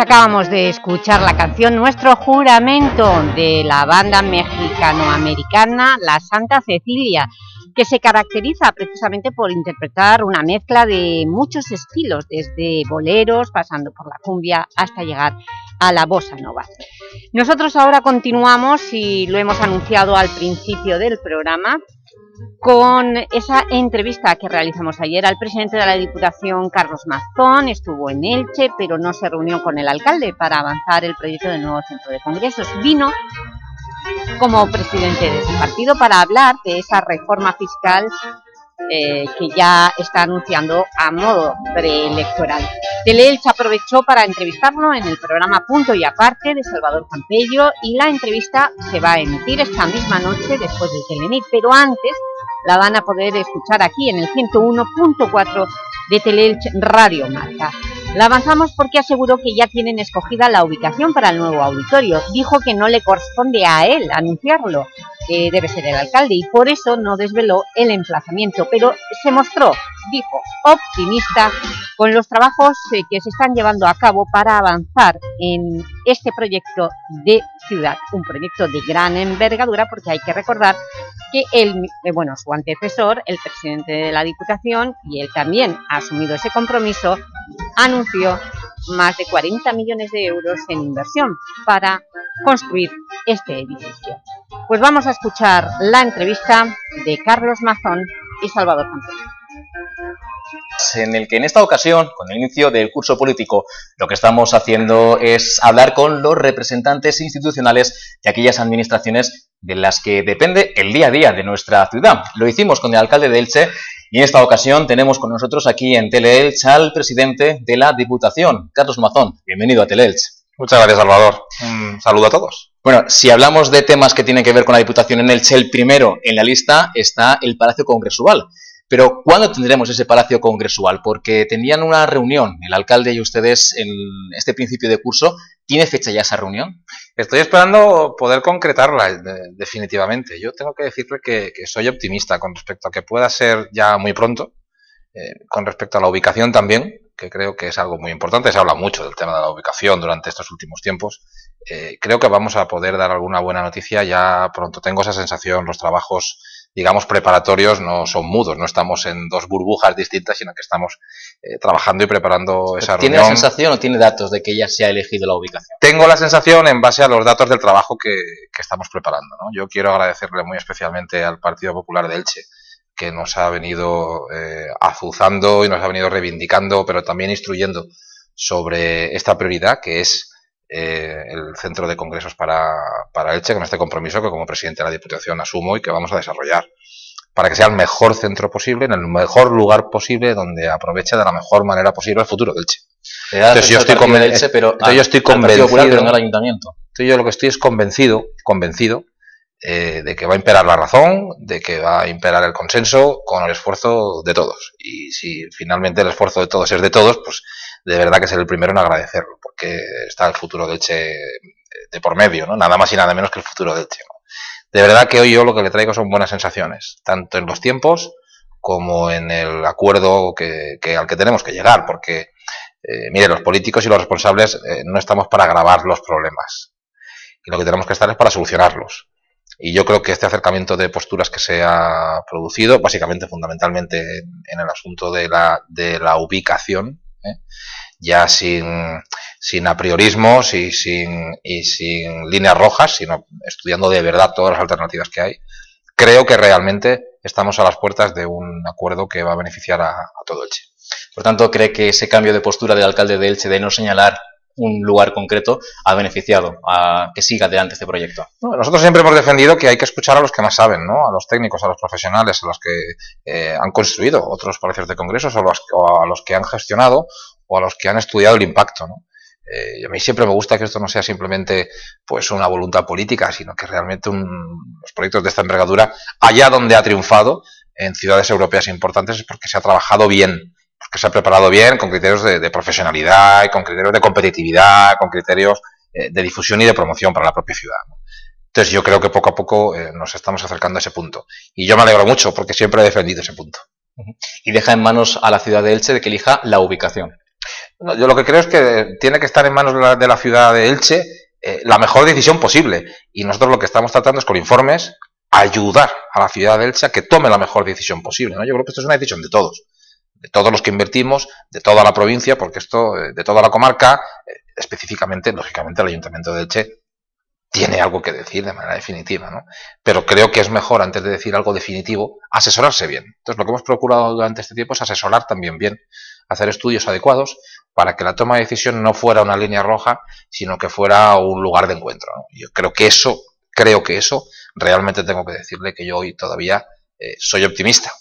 acabamos de escuchar la canción Nuestro Juramento de la banda mexicano-americana La Santa Cecilia. que se caracteriza precisamente por interpretar una mezcla de muchos estilos, desde boleros, pasando por la cumbia, hasta llegar a la bossa nova. Nosotros ahora continuamos, y lo hemos anunciado al principio del programa, con esa entrevista que realizamos ayer al presidente de la Diputación, Carlos Mazón, estuvo en Elche, pero no se reunió con el alcalde para avanzar el proyecto del nuevo centro de congresos. Vino como presidente de su partido para hablar de esa reforma fiscal eh, que ya está anunciando a modo preelectoral. Teleelch aprovechó para entrevistarlo en el programa Punto y Aparte de Salvador Campello y la entrevista se va a emitir esta misma noche después del Telenit, pero antes la van a poder escuchar aquí en el 101.4 de Teleelch Radio Marca. La avanzamos porque aseguró que ya tienen escogida la ubicación para el nuevo auditorio. Dijo que no le corresponde a él anunciarlo, que debe ser el alcalde, y por eso no desveló el emplazamiento, pero se mostró, dijo, optimista con los trabajos eh, que se están llevando a cabo para avanzar en este proyecto de ciudad, un proyecto de gran envergadura, porque hay que recordar que él, eh, bueno, su antecesor, el presidente de la Diputación, y él también ha asumido ese compromiso, anunció más de 40 millones de euros en inversión para construir este edificio. Pues vamos a escuchar la entrevista de Carlos Mazón y Salvador Campello en el que en esta ocasión, con el inicio del curso político, lo que estamos haciendo es hablar con los representantes institucionales de aquellas administraciones de las que depende el día a día de nuestra ciudad. Lo hicimos con el alcalde de Elche y en esta ocasión tenemos con nosotros aquí en Teleelch al presidente de la Diputación, Carlos Mazón. Bienvenido a Teleelch. Muchas gracias, Salvador. Un saludo a todos. Bueno, si hablamos de temas que tienen que ver con la Diputación en Elche, el primero en la lista está el Palacio Congresual. Pero ¿cuándo tendremos ese Palacio Congresual? Porque tenían una reunión, el alcalde y ustedes, en este principio de curso. ¿Tiene fecha ya esa reunión? Estoy esperando poder concretarla definitivamente. Yo tengo que decirle que, soy optimista con respecto a que pueda ser ya muy pronto. Eh, con respecto a la ubicación también, que creo que es algo muy importante. Se habla mucho del tema de la ubicación durante estos últimos tiempos. Eh, creo que vamos a poder dar alguna buena noticia ya pronto. Tengo esa sensación, los trabajos digamos, preparatorios no son mudos, no estamos en dos burbujas distintas, sino que estamos eh, trabajando y preparando esa ¿Tiene reunión. la sensación o tiene datos de que ya se ha elegido la ubicación? Tengo la sensación en base a los datos del trabajo que, que estamos preparando. ¿no? Yo quiero agradecerle muy especialmente al Partido Popular de Elche, que nos ha venido eh, azuzando y nos ha venido reivindicando, pero también instruyendo sobre esta prioridad que es eh, el centro de congresos para, para Elche con este compromiso que como presidente de la Diputación asumo y que vamos a desarrollar para que sea el mejor centro posible, en el mejor lugar posible, donde aproveche de la mejor manera posible el futuro de Elche. Entonces yo estoy, conven Elche, pero entonces yo estoy convencido, pero no el ayuntamiento. Entonces yo lo que estoy es convencido, convencido eh, de que va a imperar la razón, de que va a imperar el consenso con el esfuerzo de todos. Y si finalmente el esfuerzo de todos es de todos, pues de verdad que ser el primero en agradecerlo, porque está el futuro de Elche de por medio, ¿no? Nada más y nada menos que el futuro de Elche. De verdad que hoy yo lo que le traigo son buenas sensaciones, tanto en los tiempos como en el acuerdo que, al que tenemos que llegar, porque, eh, mire, los políticos y los responsables eh, no estamos para agravar los problemas, y lo que tenemos que estar es para solucionarlos. Y yo creo que este acercamiento de posturas que se ha producido, básicamente, fundamentalmente, en el asunto de la, de la ubicación, ¿eh? ya sin, sin apriorismos y sin, y sin líneas rojas, sino estudiando de verdad todas las alternativas que hay, creo que realmente estamos a las puertas de un acuerdo que va a beneficiar a, a todo Elche. Por tanto, ¿cree que ese cambio de postura del alcalde de Elche de no señalar un lugar concreto ha beneficiado a que siga adelante este proyecto? nosotros siempre hemos defendido que hay que escuchar a los que más saben, ¿no? a los técnicos, a los profesionales, a los que eh, han construido otros palacios de congresos o, los, o, a los que han gestionado o a los que han estudiado el impacto. ¿no? Eh, a mí siempre me gusta que esto no sea simplemente pues una voluntad política, sino que realmente un, los proyectos de esta envergadura, allá donde ha triunfado en ciudades europeas importantes, es porque se ha trabajado bien, porque se ha preparado bien con criterios de, de profesionalidad, y con criterios de competitividad, con criterios eh, de difusión y de promoción para la propia ciudad. ¿no? Entonces yo creo que poco a poco eh, nos estamos acercando a ese punto. Y yo me alegro mucho porque siempre he defendido ese punto. Y deja en manos a la ciudad de Elche de que elija la ubicación. No, yo lo que creo es que tiene que estar en manos de la, de la ciudad de Elche eh, la mejor decisión posible. Y nosotros lo que estamos tratando es con informes ayudar a la ciudad de Elche a que tome la mejor decisión posible. ¿no? Yo creo que esto es una decisión de todos, de todos los que invertimos, de toda la provincia, porque esto, eh, de toda la comarca, eh, específicamente, lógicamente, el Ayuntamiento de Elche tiene algo que decir de manera definitiva, ¿no? Pero creo que es mejor, antes de decir algo definitivo, asesorarse bien. Entonces, lo que hemos procurado durante este tiempo es asesorar también bien, hacer estudios adecuados para que la toma de decisión no fuera una línea roja, sino que fuera un lugar de encuentro. Yo creo que eso, creo que eso, realmente tengo que decirle que yo hoy todavía eh, soy optimista.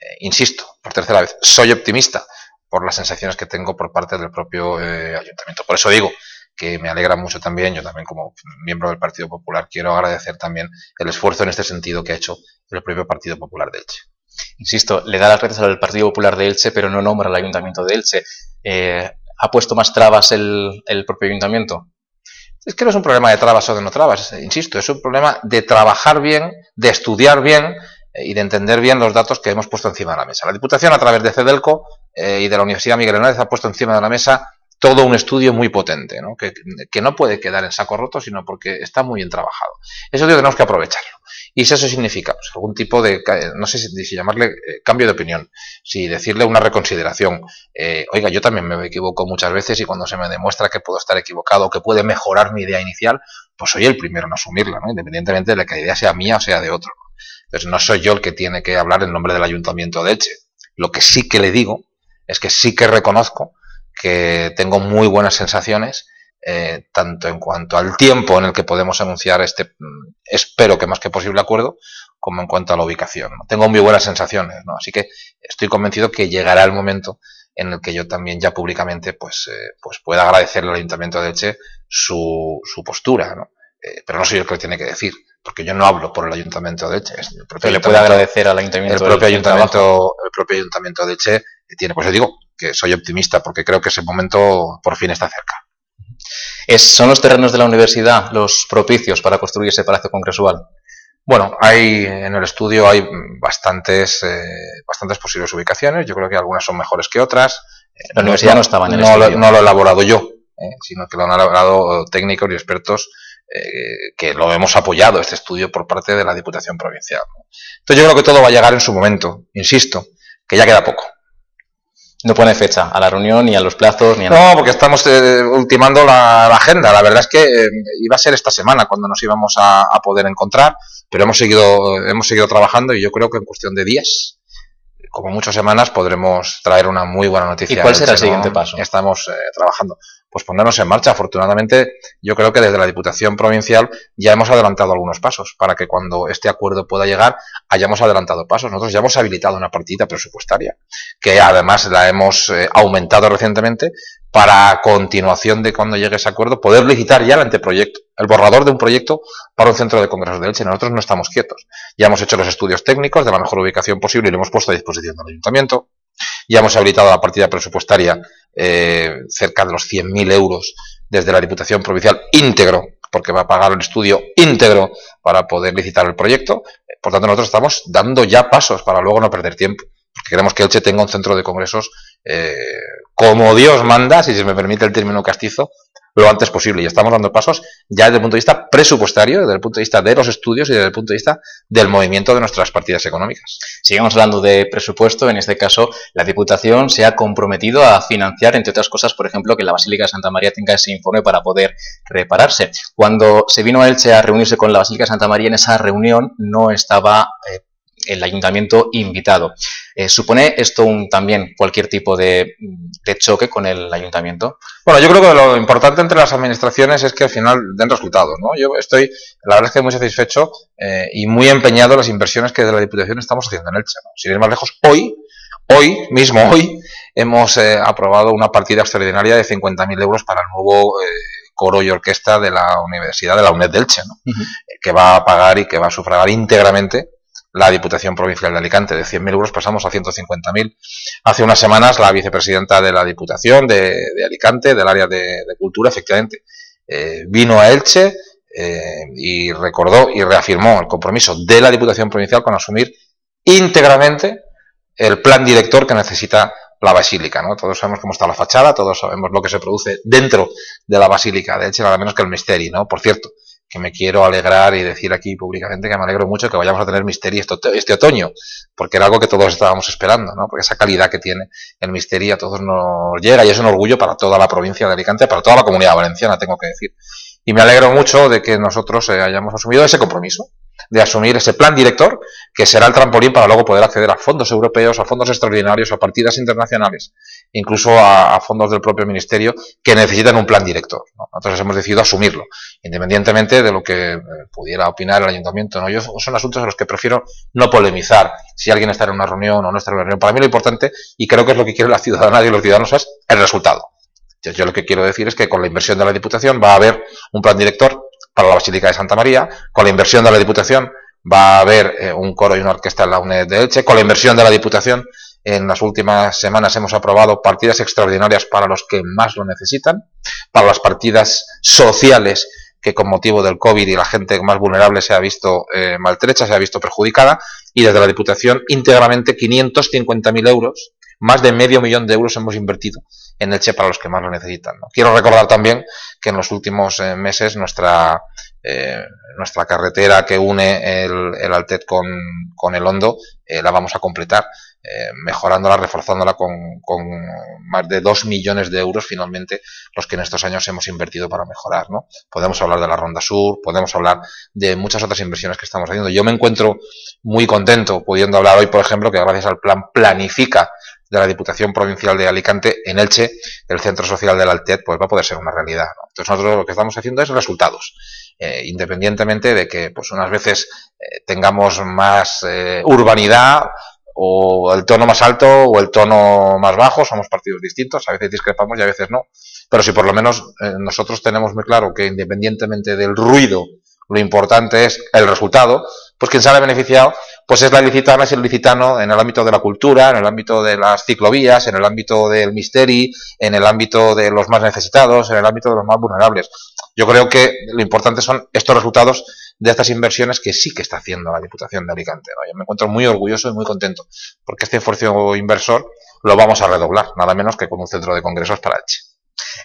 Eh, insisto, por tercera vez, soy optimista por las sensaciones que tengo por parte del propio eh, ayuntamiento. Por eso digo, que me alegra mucho también, yo también como miembro del Partido Popular quiero agradecer también el esfuerzo en este sentido que ha hecho el propio Partido Popular de Elche. Insisto, le da las gracias al Partido Popular de Elche, pero no nombra al Ayuntamiento de Elche. Eh, ¿Ha puesto más trabas el, el propio Ayuntamiento? Es que no es un problema de trabas o de no trabas, insisto, es un problema de trabajar bien, de estudiar bien y de entender bien los datos que hemos puesto encima de la mesa. La Diputación, a través de CEDELCO eh, y de la Universidad Miguel Hernández, ha puesto encima de la mesa todo un estudio muy potente, ¿no? Que, no puede quedar en saco roto, sino porque está muy bien trabajado. Eso tenemos que aprovecharlo. Y si eso significa pues, algún tipo de, no sé si, llamarle eh, cambio de opinión, si decirle una reconsideración. Eh, oiga, yo también me equivoco muchas veces y cuando se me demuestra que puedo estar equivocado o que puede mejorar mi idea inicial, pues soy el primero en asumirla, ¿no? independientemente de que la idea sea mía o sea de otro. Entonces no soy yo el que tiene que hablar en nombre del Ayuntamiento de Eche. Lo que sí que le digo es que sí que reconozco que tengo muy buenas sensaciones, eh, tanto en cuanto al tiempo en el que podemos anunciar este, mm, espero que más que posible acuerdo, como en cuanto a la ubicación. Tengo muy buenas sensaciones, ¿no? así que estoy convencido que llegará el momento en el que yo también ya públicamente pues, eh, pues pueda agradecerle al Ayuntamiento de Eche su, su postura, ¿no? Eh, pero no soy el que lo tiene que decir, porque yo no hablo por el Ayuntamiento de Eche. El propio le puede agradecer al Ayuntamiento el propio ayuntamiento, el propio Ayuntamiento de Eche tiene, pues yo digo, que soy optimista porque creo que ese momento por fin está cerca. Es, ¿Son los terrenos de la universidad los propicios para construir ese palacio congresual? Bueno, hay en el estudio hay bastantes, eh, bastantes posibles ubicaciones. Yo creo que algunas son mejores que otras. La universidad no, estaba en el no estudio. Lo, no lo he elaborado yo, eh, sino que lo han elaborado técnicos y expertos eh, que lo hemos apoyado, este estudio, por parte de la Diputación Provincial. Entonces yo creo que todo va a llegar en su momento. Insisto, que ya queda poco. No pone fecha a la reunión, ni a los plazos, ni a No, porque estamos eh, ultimando la, la, agenda. La verdad es que eh, iba a ser esta semana cuando nos íbamos a, a, poder encontrar, pero hemos seguido, hemos seguido trabajando y yo creo que en cuestión de días, como muchas semanas, podremos traer una muy buena noticia. ¿Y cuál será el siguiente paso? Estamos eh, trabajando. Pues ponernos en marcha. Afortunadamente, yo creo que desde la Diputación Provincial ya hemos adelantado algunos pasos para que cuando este acuerdo pueda llegar hayamos adelantado pasos. Nosotros ya hemos habilitado una partida presupuestaria que además la hemos eh, aumentado recientemente para a continuación de cuando llegue ese acuerdo poder licitar ya el anteproyecto, el borrador de un proyecto para un centro de congresos de Elche. Nosotros no estamos quietos. Ya hemos hecho los estudios técnicos de la mejor ubicación posible y lo hemos puesto a disposición del ayuntamiento. Ya hemos habilitado la partida presupuestaria eh, cerca de los 100.000 euros desde la Diputación Provincial íntegro, porque va a pagar el estudio íntegro para poder licitar el proyecto. Por tanto, nosotros estamos dando ya pasos para luego no perder tiempo. Porque queremos que Elche tenga un centro de congresos eh, como Dios manda, si se me permite el término castizo, lo antes posible. Y estamos dando pasos ya desde el punto de vista presupuestario, desde el punto de vista de los estudios y desde el punto de vista del movimiento de nuestras partidas económicas. Sigamos hablando de presupuesto. En este caso, la Diputación se ha comprometido a financiar, entre otras cosas, por ejemplo, que la Basílica de Santa María tenga ese informe para poder repararse. Cuando se vino a Elche a reunirse con la Basílica de Santa María, en esa reunión no estaba eh, el ayuntamiento invitado. Eh, ¿Supone esto un, también cualquier tipo de, de, choque con el ayuntamiento? Bueno, yo creo que lo importante entre las administraciones es que al final den resultados. ¿no? Yo estoy, la verdad es que muy satisfecho eh, y muy empeñado en las inversiones que de la Diputación estamos haciendo en Elche. ¿no? Sin ir más lejos, hoy, hoy mismo, hoy, hemos eh, aprobado una partida extraordinaria de 50.000 euros para el nuevo coro y orquesta de la Universidad de la UNED de Elche, ¿no? uh -huh. que va a pagar y que va a sufragar íntegramente la Diputación Provincial de Alicante. De 100.000 euros pasamos a 150.000. Hace unas semanas la vicepresidenta de la Diputación de, Alicante, del área de, de Cultura, efectivamente, eh, vino a Elche eh, y recordó y reafirmó el compromiso de la Diputación Provincial con asumir íntegramente el plan director que necesita la basílica, ¿no? Todos sabemos cómo está la fachada, todos sabemos lo que se produce dentro de la basílica, de Elche, nada menos que el misterio, ¿no? Por cierto, que me quiero alegrar y decir aquí públicamente que me alegro mucho que vayamos a tener Misteri este, este otoño, porque era algo que todos estábamos esperando, ¿no? porque esa calidad que tiene el Misteri a todos nos llega y es un orgullo para toda la provincia de Alicante, para toda la comunidad valenciana, tengo que decir. Y me alegro mucho de que nosotros eh, hayamos asumido ese compromiso, de asumir ese plan director que será el trampolín para luego poder acceder a fondos europeos, a fondos extraordinarios, a partidas internacionales, incluso a, fondos del propio ministerio que necesitan un plan director. ¿no? Nosotros hemos decidido asumirlo, independientemente de lo que eh, pudiera opinar el ayuntamiento. ¿no? Yo son asuntos en los que prefiero no polemizar si alguien está en una reunión o no está en una reunión. Para mí lo importante, y creo que es lo que quiere la ciudadana y los ciudadanos, es el resultado. Yo, lo que quiero decir es que con la inversión de la Diputación va a haber un plan director para la Basílica de Santa María, con la inversión de la Diputación va a haber eh, un coro y una orquesta en la UNED de Elche, con la inversión de la Diputación en las últimas semanas hemos aprobado partidas extraordinarias para los que más lo necesitan, para las partidas sociales que con motivo del COVID y la gente más vulnerable se ha visto eh, maltrecha, se ha visto perjudicada, y desde la Diputación íntegramente 550.000 euros, más de medio millón de euros hemos invertido en Elche para los que más lo necesitan. Quiero recordar también que en los últimos eh, meses nuestra, eh, nuestra carretera que une el, el Altet con, con el Hondo eh, la vamos a completar, mejorándola, reforzándola con, con más de 2 millones de euros finalmente los que en estos años hemos invertido para mejorar. ¿no? Podemos hablar de la Ronda Sur, podemos hablar de muchas otras inversiones que estamos haciendo. Yo me encuentro muy contento pudiendo hablar hoy, por ejemplo, que gracias al plan Planifica de la Diputación Provincial de Alicante, en Elche, el Centro Social del Altet, pues va a poder ser una realidad. Entonces nosotros lo que estamos haciendo es resultados, eh, independientemente de que pues unas veces eh, tengamos más eh, urbanidad o el tono más alto o el tono más bajo, somos partidos distintos, a veces discrepamos y a veces no, pero si por lo menos nosotros tenemos muy claro que independientemente del ruido, lo importante es el resultado, pues quien sale beneficiado pues es la licitana, es el licitano en el ámbito de la cultura, en el ámbito de las ciclovías, en el ámbito del misteri, en el ámbito de los más necesitados, en el ámbito de los más vulnerables. Yo creo que lo importante son estos resultados de estas inversiones que sí que está haciendo la Diputación de Alicante. ¿no? Yo me encuentro muy orgulloso y muy contento porque este esfuerzo inversor lo vamos a redoblar, nada menos que con un centro de congresos para Elche.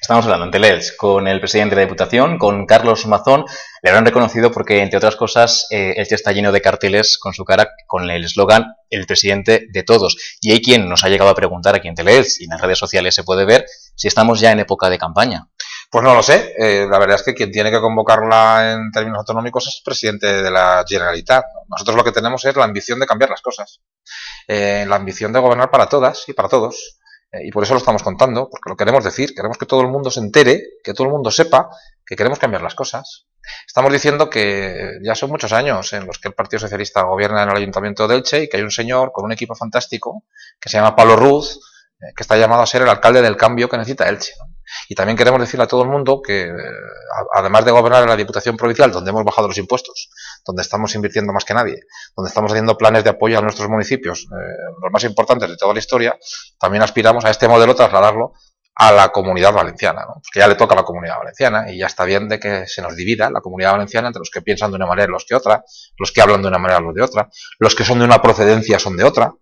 Estamos hablando en Teleelch con el presidente de la Diputación, con Carlos Mazón. Le habrán reconocido porque, entre otras cosas, eh, Elche está lleno de carteles con su cara, con el eslogan el presidente de todos. Y hay quien nos ha llegado a preguntar aquí en Teleelch y en las redes sociales se puede ver si estamos ya en época de campaña. Pues no lo sé, eh, la verdad es que quien tiene que convocarla en términos autonómicos es el presidente de la Generalitat. Nosotros lo que tenemos es la ambición de cambiar las cosas, eh, la ambición de gobernar para todas y para todos. Eh, y por eso lo estamos contando, porque lo queremos decir, queremos que todo el mundo se entere, que todo el mundo sepa que queremos cambiar las cosas. Estamos diciendo que ya son muchos años en los que el Partido Socialista gobierna en el Ayuntamiento de Elche y que hay un señor con un equipo fantástico que se llama Pablo Ruz, eh, que está llamado a ser el alcalde del cambio que necesita Elche. Y también queremos decirle a todo el mundo que, eh, además de gobernar en la Diputación Provincial, donde hemos bajado los impuestos, donde estamos invirtiendo más que nadie, donde estamos haciendo planes de apoyo a nuestros municipios, eh, los más importantes de toda la historia, también aspiramos a este modelo trasladarlo a la comunidad valenciana, ¿no? que ya le toca a la comunidad valenciana y ya está bien de que se nos divida la comunidad valenciana entre los que piensan de una manera y los que otra, los que hablan de una manera y los de otra, los que son de una procedencia son de otra.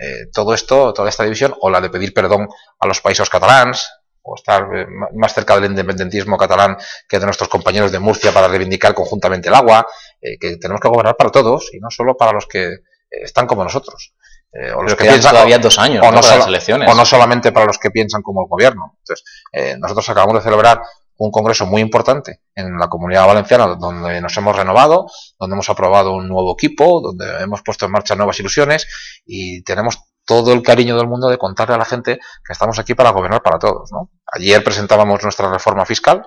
Eh, todo esto, toda esta división, o la de pedir perdón a los países catalans, o estar eh, más cerca del independentismo catalán que de nuestros compañeros de Murcia para reivindicar conjuntamente el agua, eh, que tenemos que gobernar para todos y no solo para los que eh, están como nosotros. Eh, o los que piensan todavía dos años, o ¿no? para las elecciones. o no solamente para los que piensan como el gobierno. Entonces, eh, nosotros acabamos de celebrar un congreso muy importante en la comunidad valenciana donde nos hemos renovado, donde hemos aprobado un nuevo equipo, donde hemos puesto en marcha nuevas ilusiones y tenemos todo el cariño del mundo de contarle a la gente que estamos aquí para gobernar para todos. ¿no? Ayer presentábamos nuestra reforma fiscal,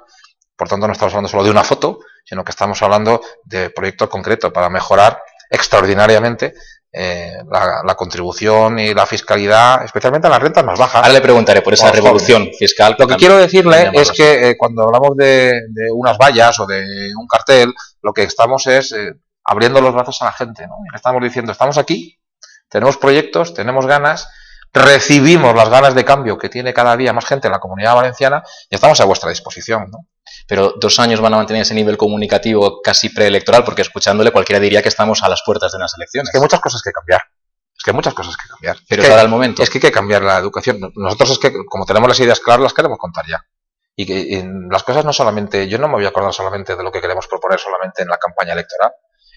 por tanto no estamos hablando solo de una foto, sino que estamos hablando de proyectos concretos para mejorar extraordinariamente eh, la, la contribución y la fiscalidad, especialmente a las rentas más bajas. Ahora le preguntaré por esa revolución fiscal. Lo que quiero decirle es que eh, cuando hablamos de, de unas vallas o de un cartel, lo que estamos es eh, abriendo los brazos a la gente. ¿no? Estamos diciendo, estamos aquí, tenemos proyectos, tenemos ganas, recibimos las ganas de cambio que tiene cada día más gente en la comunidad valenciana y estamos a vuestra disposición. ¿no? Pero dos años van a mantener ese nivel comunicativo casi preelectoral, porque escuchándole cualquiera diría que estamos a las puertas de unas elecciones. Es que hay muchas cosas que cambiar. Es que hay muchas cosas que cambiar. Pero es que, ahora el momento. Es que hay que cambiar la educación. Nosotros es que, como tenemos las ideas claras, las queremos contar ya. Y que en las cosas no solamente, yo no me voy a acordar solamente de lo que queremos proponer solamente en la campaña electoral.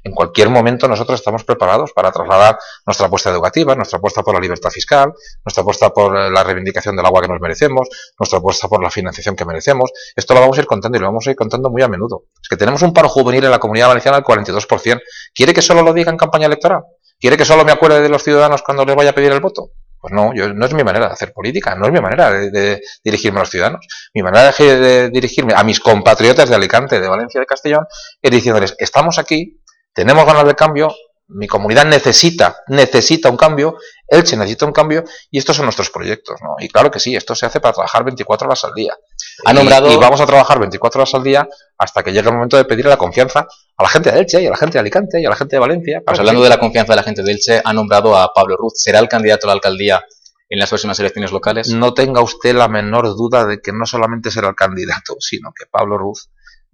En cualquier momento nosotros estamos preparados para trasladar nuestra apuesta educativa, nuestra apuesta por la libertad fiscal, nuestra apuesta por eh, la reivindicación del agua que nos merecemos, nuestra apuesta por la financiación que merecemos. Esto lo vamos a ir contando y lo vamos a ir contando muy a menudo. Es que tenemos un paro juvenil en la comunidad valenciana del 42%. ¿Quiere que solo lo diga en campaña electoral? ¿Quiere que solo me acuerde de los ciudadanos cuando les vaya a pedir el voto? Pues no, yo, no es mi manera de hacer política, no es mi manera de, dirigirme a los ciudadanos. Mi manera de, de dirigirme a mis compatriotas de Alicante, de Valencia, de Castellón, es diciéndoles, estamos aquí, tenemos ganas de cambio, mi comunidad necesita, necesita un cambio, Elche necesita un cambio y estos son nuestros proyectos, ¿no? Y claro que sí, esto se hace para trabajar 24 horas al día. Ha Y- nombrado- y, vamos a trabajar 24 horas al día hasta que llegue el momento de pedirle la confianza a la gente de Elche y a la gente de Alicante y a la gente de Valencia. Pues hablando de la confianza de la gente de Elche, ha nombrado a Pablo Ruz. ¿Será el candidato a la alcaldía en las próximas elecciones locales? No tenga usted la menor duda de que no solamente será el candidato, sino que Pablo Ruz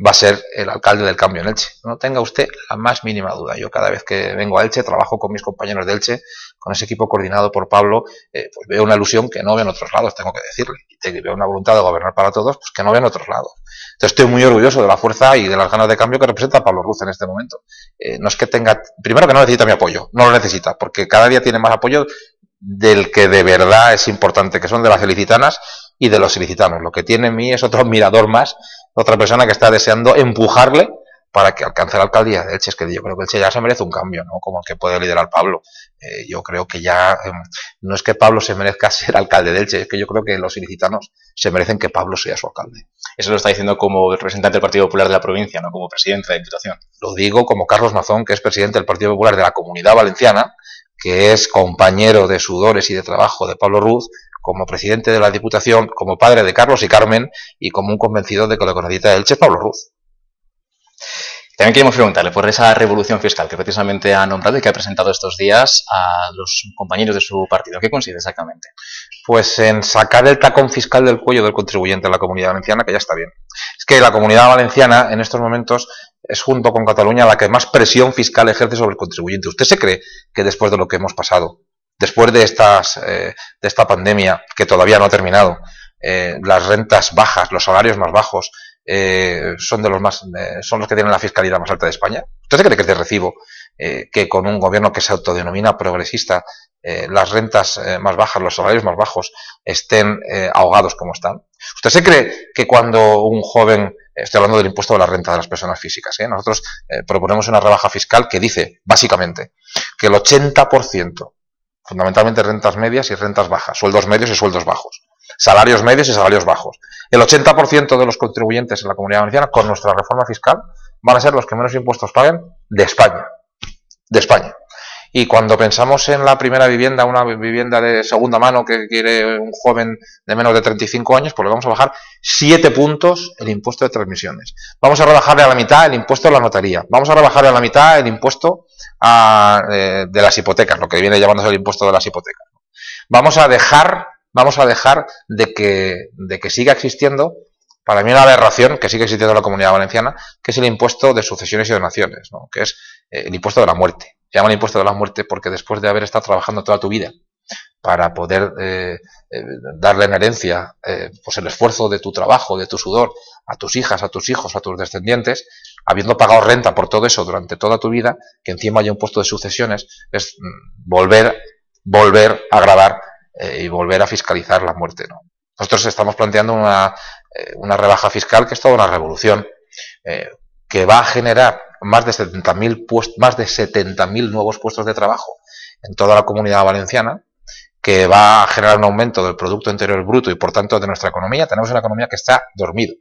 va a ser el alcalde del cambio en Elche. No tenga usted la más mínima duda. Yo cada vez que vengo a Elche trabajo con mis compañeros de Elche, con ese equipo coordinado por Pablo, eh, pues veo una ilusión que no veo en otros lados, tengo que decirle. Y veo una voluntad de gobernar para todos, pues que no veo en otros lados. Entonces estoy muy orgulloso de la fuerza y de las ganas de cambio que representa Pablo Ruz en este momento. Eh, no es que tenga, primero que no necesita mi apoyo, no lo necesita, porque cada día tiene más apoyo del que de verdad es importante, que son de las ilicitanas y de los ilicitanos. Lo que tiene en mí es otro mirador más, otra persona que está deseando empujarle para que alcance la alcaldía de Elche. Es que yo creo que Elche ya se merece un cambio, ¿no? Como el que puede liderar Pablo. Eh, yo creo que ya eh, no es que Pablo se merezca ser alcalde de Elche, es que yo creo que los ilicitanos se merecen que Pablo sea su alcalde. Eso lo está diciendo como representante del Partido Popular de la provincia, no como presidente de la Diputación. Lo digo como Carlos Mazón, que es presidente del Partido Popular de la Comunidad Valenciana, que es compañero de sudores y de trabajo de Pablo Ruz, como presidente de la Diputación, como padre de Carlos y Carmen y como un convencido de que lo que necesita Elche es Pablo Ruz. También queremos preguntarle por esa revolución fiscal que precisamente ha nombrado y que ha presentado estos días a los compañeros de su partido. ¿Qué consiste exactamente? Pues en sacar el tacón fiscal del cuello del contribuyente en la comunidad valenciana, que ya está bien. Es que la comunidad valenciana en estos momentos es junto con Cataluña la que más presión fiscal ejerce sobre el contribuyente. ¿Usted se cree que después de lo que hemos pasado, después de, estas, eh, de esta pandemia que todavía no ha terminado, eh, las rentas bajas, los salarios más bajos, eh, son de los más son los que tienen la fiscalidad más alta de España. ¿Usted se cree que es de recibo que con un gobierno que se autodenomina progresista las rentas más bajas, los salarios más bajos estén ahogados como están? ¿Usted se cree que cuando un joven, estoy hablando del impuesto de la renta de las personas físicas, ¿eh? nosotros proponemos una rebaja fiscal que dice, básicamente, que el 80%, fundamentalmente rentas medias y rentas bajas, sueldos medios y sueldos bajos, salarios medios y salarios bajos. El 80% de los contribuyentes en la comunidad valenciana con nuestra reforma fiscal van a ser los que menos impuestos paguen de España. De España. Y cuando pensamos en la primera vivienda, una vivienda de segunda mano que quiere un joven de menos de 35 años, pues le vamos a bajar 7 puntos el impuesto de transmisiones. Vamos a rebajarle a la mitad el impuesto de la notaría. Vamos a rebajarle a la mitad el impuesto eh, de las hipotecas, lo que viene llamándose el impuesto de las hipotecas. Vamos a dejar, vamos a dejar de que, de que siga existiendo, para mí una aberración que sigue existiendo en la comunidad valenciana, que es el impuesto de sucesiones y donaciones, que es eh, el impuesto de la muerte. Se llama el impuesto de la muerte porque después de haber estado trabajando toda tu vida para poder eh, eh, darle en herencia eh, pues el esfuerzo de tu trabajo, de tu sudor, a tus hijas, a tus hijos, a tus descendientes, habiendo pagado renta por todo eso durante toda tu vida, que encima haya un puesto de sucesiones, es mm, volver, volver a grabar eh, y volver a fiscalizar la muerte. ¿no? Nosotros estamos planteando una, eh, una rebaja fiscal que es toda una revolución, eh, que va a generar más de 70.000 puest- más de 70.000 nuevos puestos de trabajo en toda la comunidad valenciana, que va a generar un aumento del Producto Interior Bruto y por tanto de nuestra economía. Tenemos una economía que está dormida,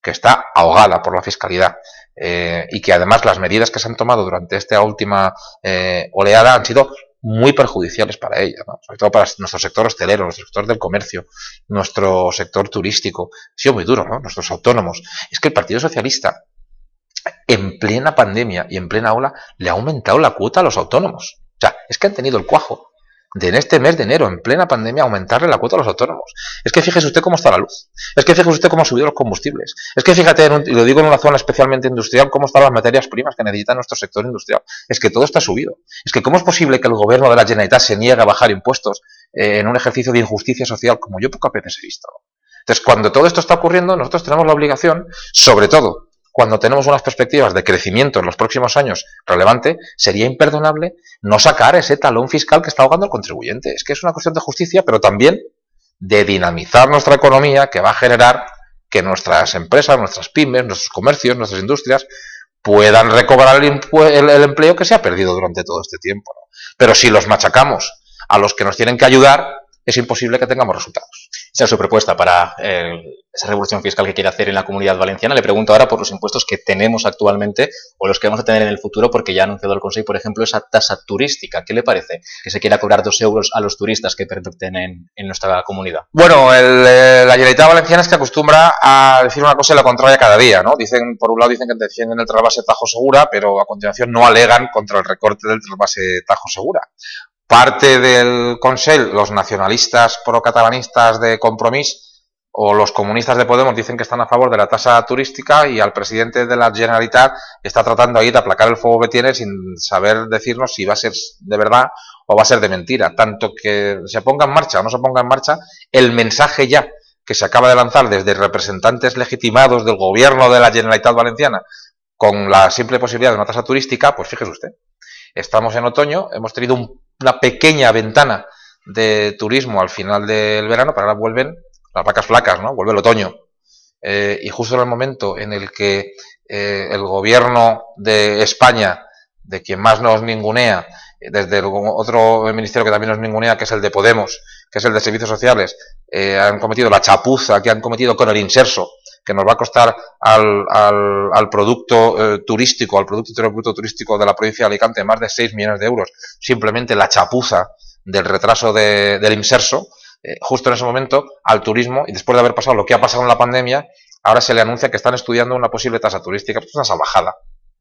que está ahogada por la fiscalidad eh, y que además las medidas que se han tomado durante esta última eh, oleada han sido muy perjudiciales para ella, ¿no? sobre todo para nuestro sector hostelero, nuestro sector del comercio, nuestro sector turístico. Ha sido muy duro, ¿no? Nuestros autónomos. Es que el Partido Socialista, en plena pandemia y en plena ola, le ha aumentado la cuota a los autónomos. O sea, es que han tenido el cuajo de en este mes de enero, en plena pandemia, aumentarle la cuota a los autónomos. Es que fíjese usted cómo está la luz. Es que fíjese usted cómo han subido los combustibles. Es que fíjate, en un- y lo digo en una zona especialmente industrial, cómo están las materias primas que necesita nuestro sector industrial. Es que todo está subido. Es que cómo es posible que el gobierno de la Generalitat se niegue a bajar impuestos eh, en un ejercicio de injusticia social como yo pocas veces he visto. Entonces, cuando todo esto está ocurriendo, nosotros tenemos la obligación, sobre todo cuando tenemos unas perspectivas de crecimiento en los próximos años relevante, sería imperdonable no sacar ese talón fiscal que está ahogando el contribuyente. Es que es una cuestión de justicia, pero también de dinamizar nuestra economía que va a generar que nuestras empresas, nuestras pymes, nuestros comercios, nuestras industrias puedan recobrar el, empleo que se ha perdido durante todo este tiempo. Pero si los machacamos a los que nos tienen que ayudar, es imposible que tengamos resultados. Es su propuesta para eh, esa revolución fiscal que quiere hacer en la comunidad valenciana. Le pregunto ahora por los impuestos que tenemos actualmente o los que vamos a tener en el futuro, porque ya ha anunciado el Consejo, por ejemplo, esa tasa turística. ¿Qué le parece? Que se quiera cobrar dos euros a los turistas que pernocten en, nuestra comunidad. Bueno, eh, la Generalitat Valenciana es que acostumbra a decir una cosa y la contraria cada día, ¿no? Dicen, por un lado dicen que defienden el trasvase Tajo Segura, pero a continuación no alegan contra el recorte del trasvase Tajo Segura parte del Consell, los nacionalistas pro-catalanistas de Compromís o los comunistas de Podemos dicen que están a favor de la tasa turística y al presidente de la Generalitat está tratando ahí de aplacar el fuego que tiene sin saber decirnos si va a ser de verdad o va a ser de mentira. Tanto que se ponga en marcha o no se ponga en marcha, el mensaje ya que se acaba de lanzar desde representantes legitimados del gobierno de la Generalitat Valenciana con la simple posibilidad de una tasa turística, pues fíjese usted. Estamos en otoño, hemos tenido una pequeña ventana de turismo al final del verano, pero ahora vuelven las vacas flacas, ¿no? Vuelve el otoño. Eh, y justo en el momento en el que eh, el gobierno de España, de quien más nos ningunea, desde otro ministerio que también nos ningunea, que es el de Podemos, que es el de Servicios Sociales, eh, han cometido la chapuza que han cometido con el inserso, que nos va a costar al, al, producto eh, turístico, al Producto Interior Turístico de la provincia de Alicante más de 6 millones de euros, simplemente la chapuza del retraso del inserso, eh, justo en ese momento al turismo, y después de haber pasado lo que ha pasado en la pandemia, ahora se le anuncia que están estudiando una posible tasa turística, pues es una salvajada.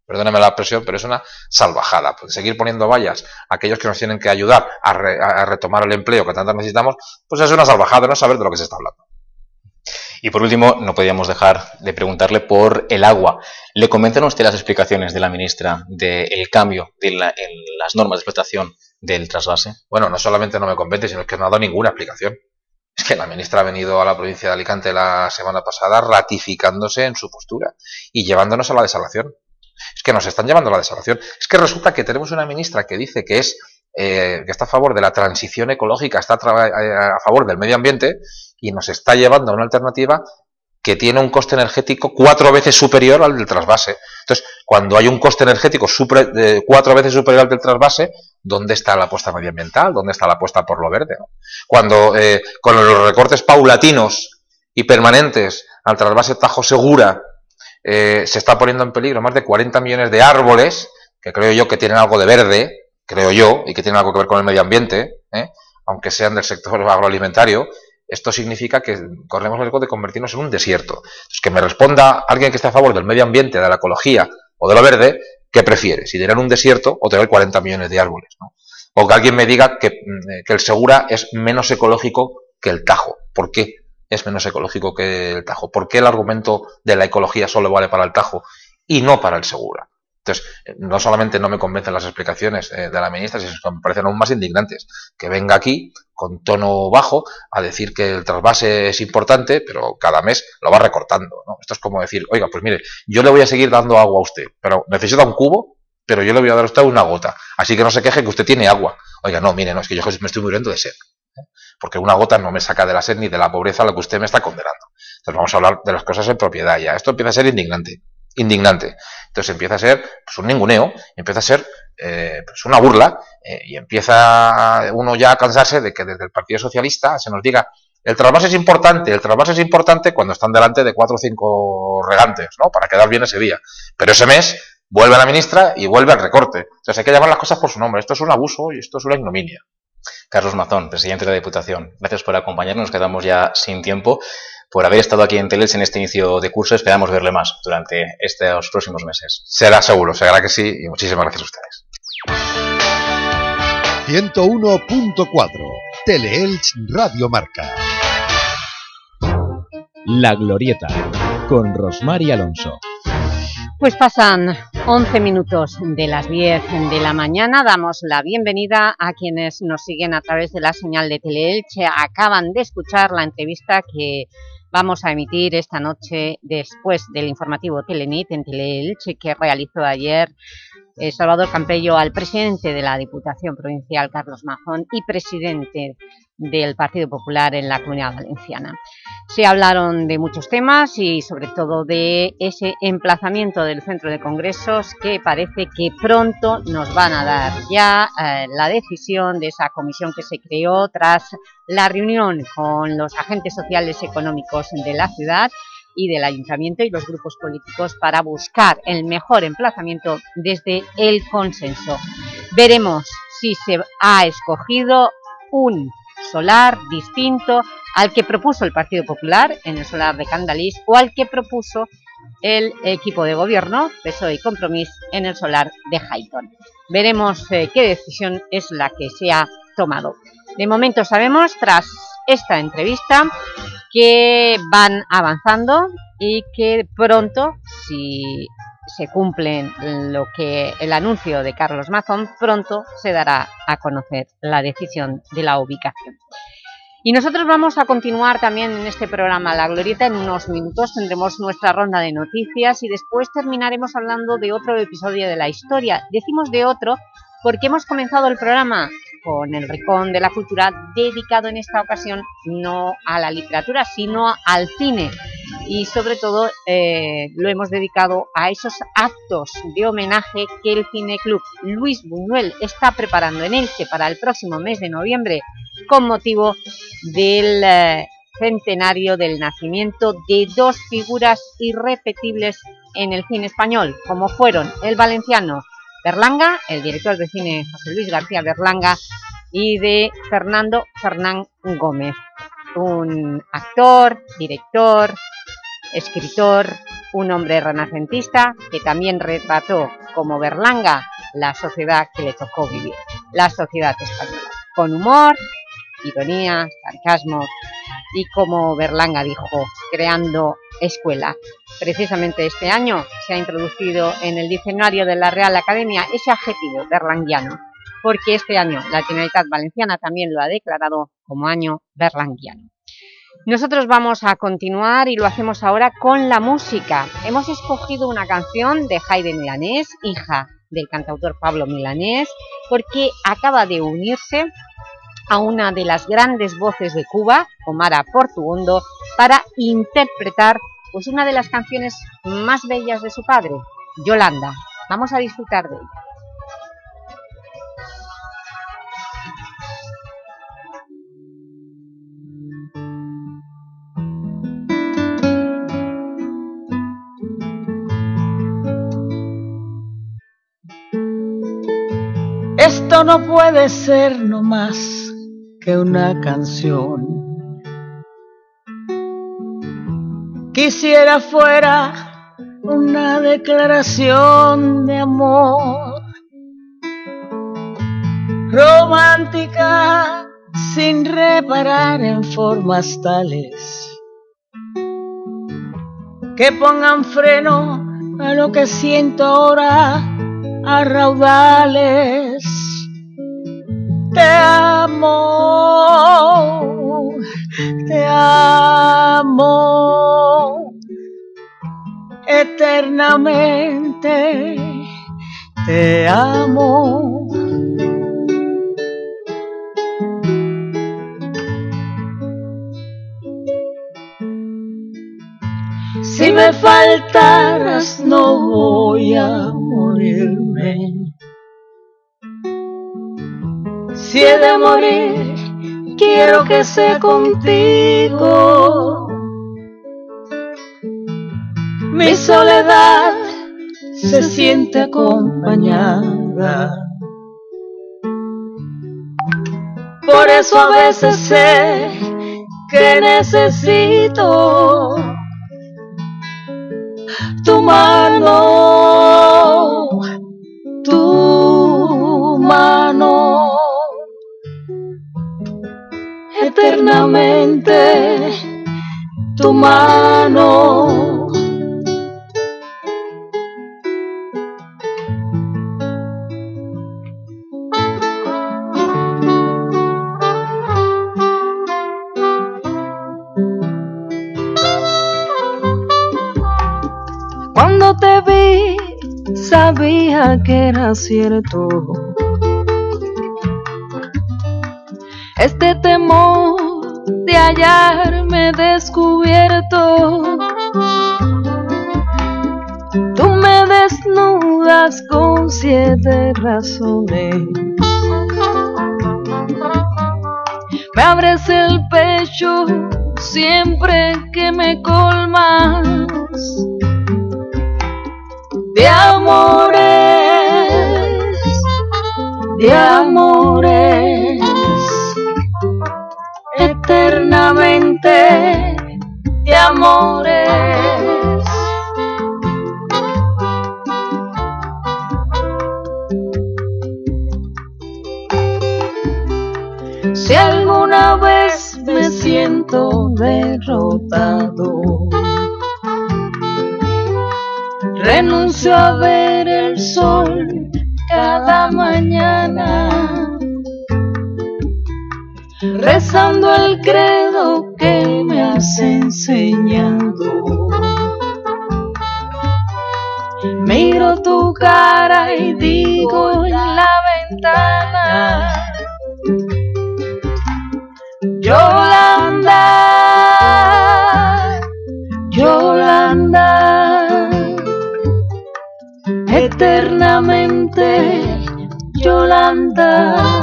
Perdóneme la expresión, pero es una salvajada. Pues seguir poniendo vallas a aquellos que nos tienen que ayudar a, a retomar el empleo que tanto necesitamos, pues es una salvajada no saber de lo que se está hablando. Y por último, no podíamos dejar de preguntarle por el agua. ¿Le convencen a usted las explicaciones de la ministra del cambio en las normas de explotación del trasvase? Bueno, no solamente no me convence, sino que no ha dado ninguna explicación. Es que la ministra ha venido a la provincia de Alicante la semana pasada ratificándose en su postura y llevándonos a la desalación. Es que nos están llevando a la desalación. Es que resulta que tenemos una ministra que dice que es eh, que está a favor de la transición ecológica, está a, favor del medio ambiente y nos está llevando a una alternativa que tiene un coste energético cuatro veces superior al del trasvase. Entonces, cuando hay un coste energético cuatro veces superior al del trasvase, ¿dónde está la apuesta medioambiental? ¿Dónde está la apuesta por lo verde? Cuando eh, con los recortes paulatinos y permanentes al trasvase Tajo Segura eh, se está poniendo en peligro más de 40 millones de árboles, que creo yo que tienen algo de verde, creo yo, y que tiene algo que ver con el medio ambiente, ¿eh? aunque sean del sector agroalimentario, esto significa que corremos el riesgo de convertirnos en un desierto. Entonces, que me responda alguien que esté a favor del medio ambiente, de la ecología o de lo verde, ¿qué prefiere? Si tener un desierto o tener 40 millones de árboles. O que alguien me diga que, mm, que el Segura es menos ecológico que el Tajo. ¿Por qué es menos ecológico que el Tajo? ¿Por qué el argumento de la ecología solo vale para el Tajo y no para el Segura? Entonces, no solamente no me convencen las explicaciones eh, de la ministra, sino que me parecen aún más indignantes. Que venga aquí con tono bajo a decir que el trasvase es importante, pero cada mes lo va recortando. Esto es como decir, oiga, pues mire, yo le voy a seguir dando agua a usted, pero necesita un cubo, pero yo le voy a dar a usted una gota. Así que no se queje que usted tiene agua. Oiga, no, mire, no, es que yo me estoy muriendo de sed. ¿eh? Porque una gota no me saca de la sed ni de la pobreza a la que usted me está condenando. Entonces vamos a hablar de las cosas en propiedad ya. Esto empieza a ser indignante indignante. Entonces empieza a ser pues, un ninguneo, empieza a ser eh, pues una burla eh, y empieza uno ya a cansarse de que desde el Partido Socialista se nos diga el trasvase es importante, el trasvase es importante cuando están delante de cuatro o cinco regantes, ¿no? Para quedar bien ese día. Pero ese mes vuelve la ministra y vuelve al recorte. Entonces hay que llamar las cosas por su nombre. Esto es un abuso y esto es una ignominia. Carlos Mazón, presidente de la Diputación. Gracias por acompañarnos, nos quedamos ya sin tiempo por haber estado aquí en Teles en este inicio de curso. Esperamos verle más durante estos próximos meses. Será seguro, será que sí, y muchísimas gracias a ustedes. 101.4 Teleelch Radio Marca. La Glorieta con Rosmar Alonso. Pues pasan 11 minutos de las 10 de la mañana. Damos la bienvenida a quienes nos siguen a través de la señal de Teleelche. Acaban de escuchar la entrevista que vamos a emitir esta noche después del informativo Telenit en Teleelche que realizó ayer eh, Salvador Campello al presidente de la Diputación Provincial, Carlos Majón, y presidente del Partido Popular en la Comunidad Valenciana. Se hablaron de muchos temas y sobre todo de ese emplazamiento del centro de congresos que parece que pronto nos van a dar ya eh, la decisión de esa comisión que se creó tras la reunión con los agentes sociales económicos de la ciudad y del Ayuntamiento y los grupos políticos para buscar el mejor emplazamiento desde el consenso. Veremos si se ha escogido un solar distinto al que propuso el Partido Popular en el solar de Candalís o al que propuso el equipo de gobierno, PSOE y Compromís, en el solar de Hayton. Veremos eh, qué decisión es la que se ha tomado. De momento sabemos, tras esta entrevista, que van avanzando y que pronto, si se cumple lo que el anuncio de Carlos Mazón, pronto se dará a conocer la decisión de la ubicación. Y nosotros vamos a continuar también en este programa La Glorieta. En unos minutos tendremos nuestra ronda de noticias y después terminaremos hablando de otro episodio de la historia. Decimos de otro porque hemos comenzado el programa con el Ricón de la Cultura, dedicado en esta ocasión no a la literatura, sino al cine. Y sobre todo eh, lo hemos dedicado a esos actos de homenaje que el Cineclub Luis Buñuel está preparando en Elche para el próximo mes de noviembre con motivo del eh, centenario del nacimiento de dos figuras irrepetibles en el cine español, como fueron el valenciano Berlanga, el director de cine José Luis García Berlanga y de Fernando Fernán Gómez, un actor, director, escritor, un hombre renacentista que también retrató como Berlanga la sociedad que le tocó vivir, la sociedad española, con humor, ironía, sarcasmo y como Berlanga dijo, creando escuela. Precisamente este año se ha introducido en el diccionario de la Real Academia ese adjetivo berlanguiano, porque este año la Generalitat Valenciana también lo ha declarado como año berlanguiano. Nosotros vamos a continuar y lo hacemos ahora con la música. Hemos escogido una canción de Jaime Milanés, hija del cantautor Pablo Milanés, porque acaba de unirse a una de las grandes voces de Cuba, Omara Portuondo, para interpretar pues, una de las canciones más bellas de su padre, Yolanda. Vamos a disfrutar de ella. Esto no puede ser nomás que una canción. Quisiera fuera una declaración de amor. Romántica sin reparar en formas tales. Que pongan freno a lo que siento ahora a raudales te amo, te amo eternamente, te amo. Si me faltaras no voy a morirme. Si he de morir, quiero que sea contigo. Mi soledad se siente acompañada. Por eso a veces sé que necesito tu mano, tu mano. Cuando te vi, sabía que era cierto. Este temor de hallarme descubierto. Tú me desnudas con siete razones. Me abres el pecho siempre que me colmas vez me siento derrotado, renuncio a ver el sol cada mañana, rezando el credo que me has enseñado. Miro tu cara y digo en la ventana. Yolanda,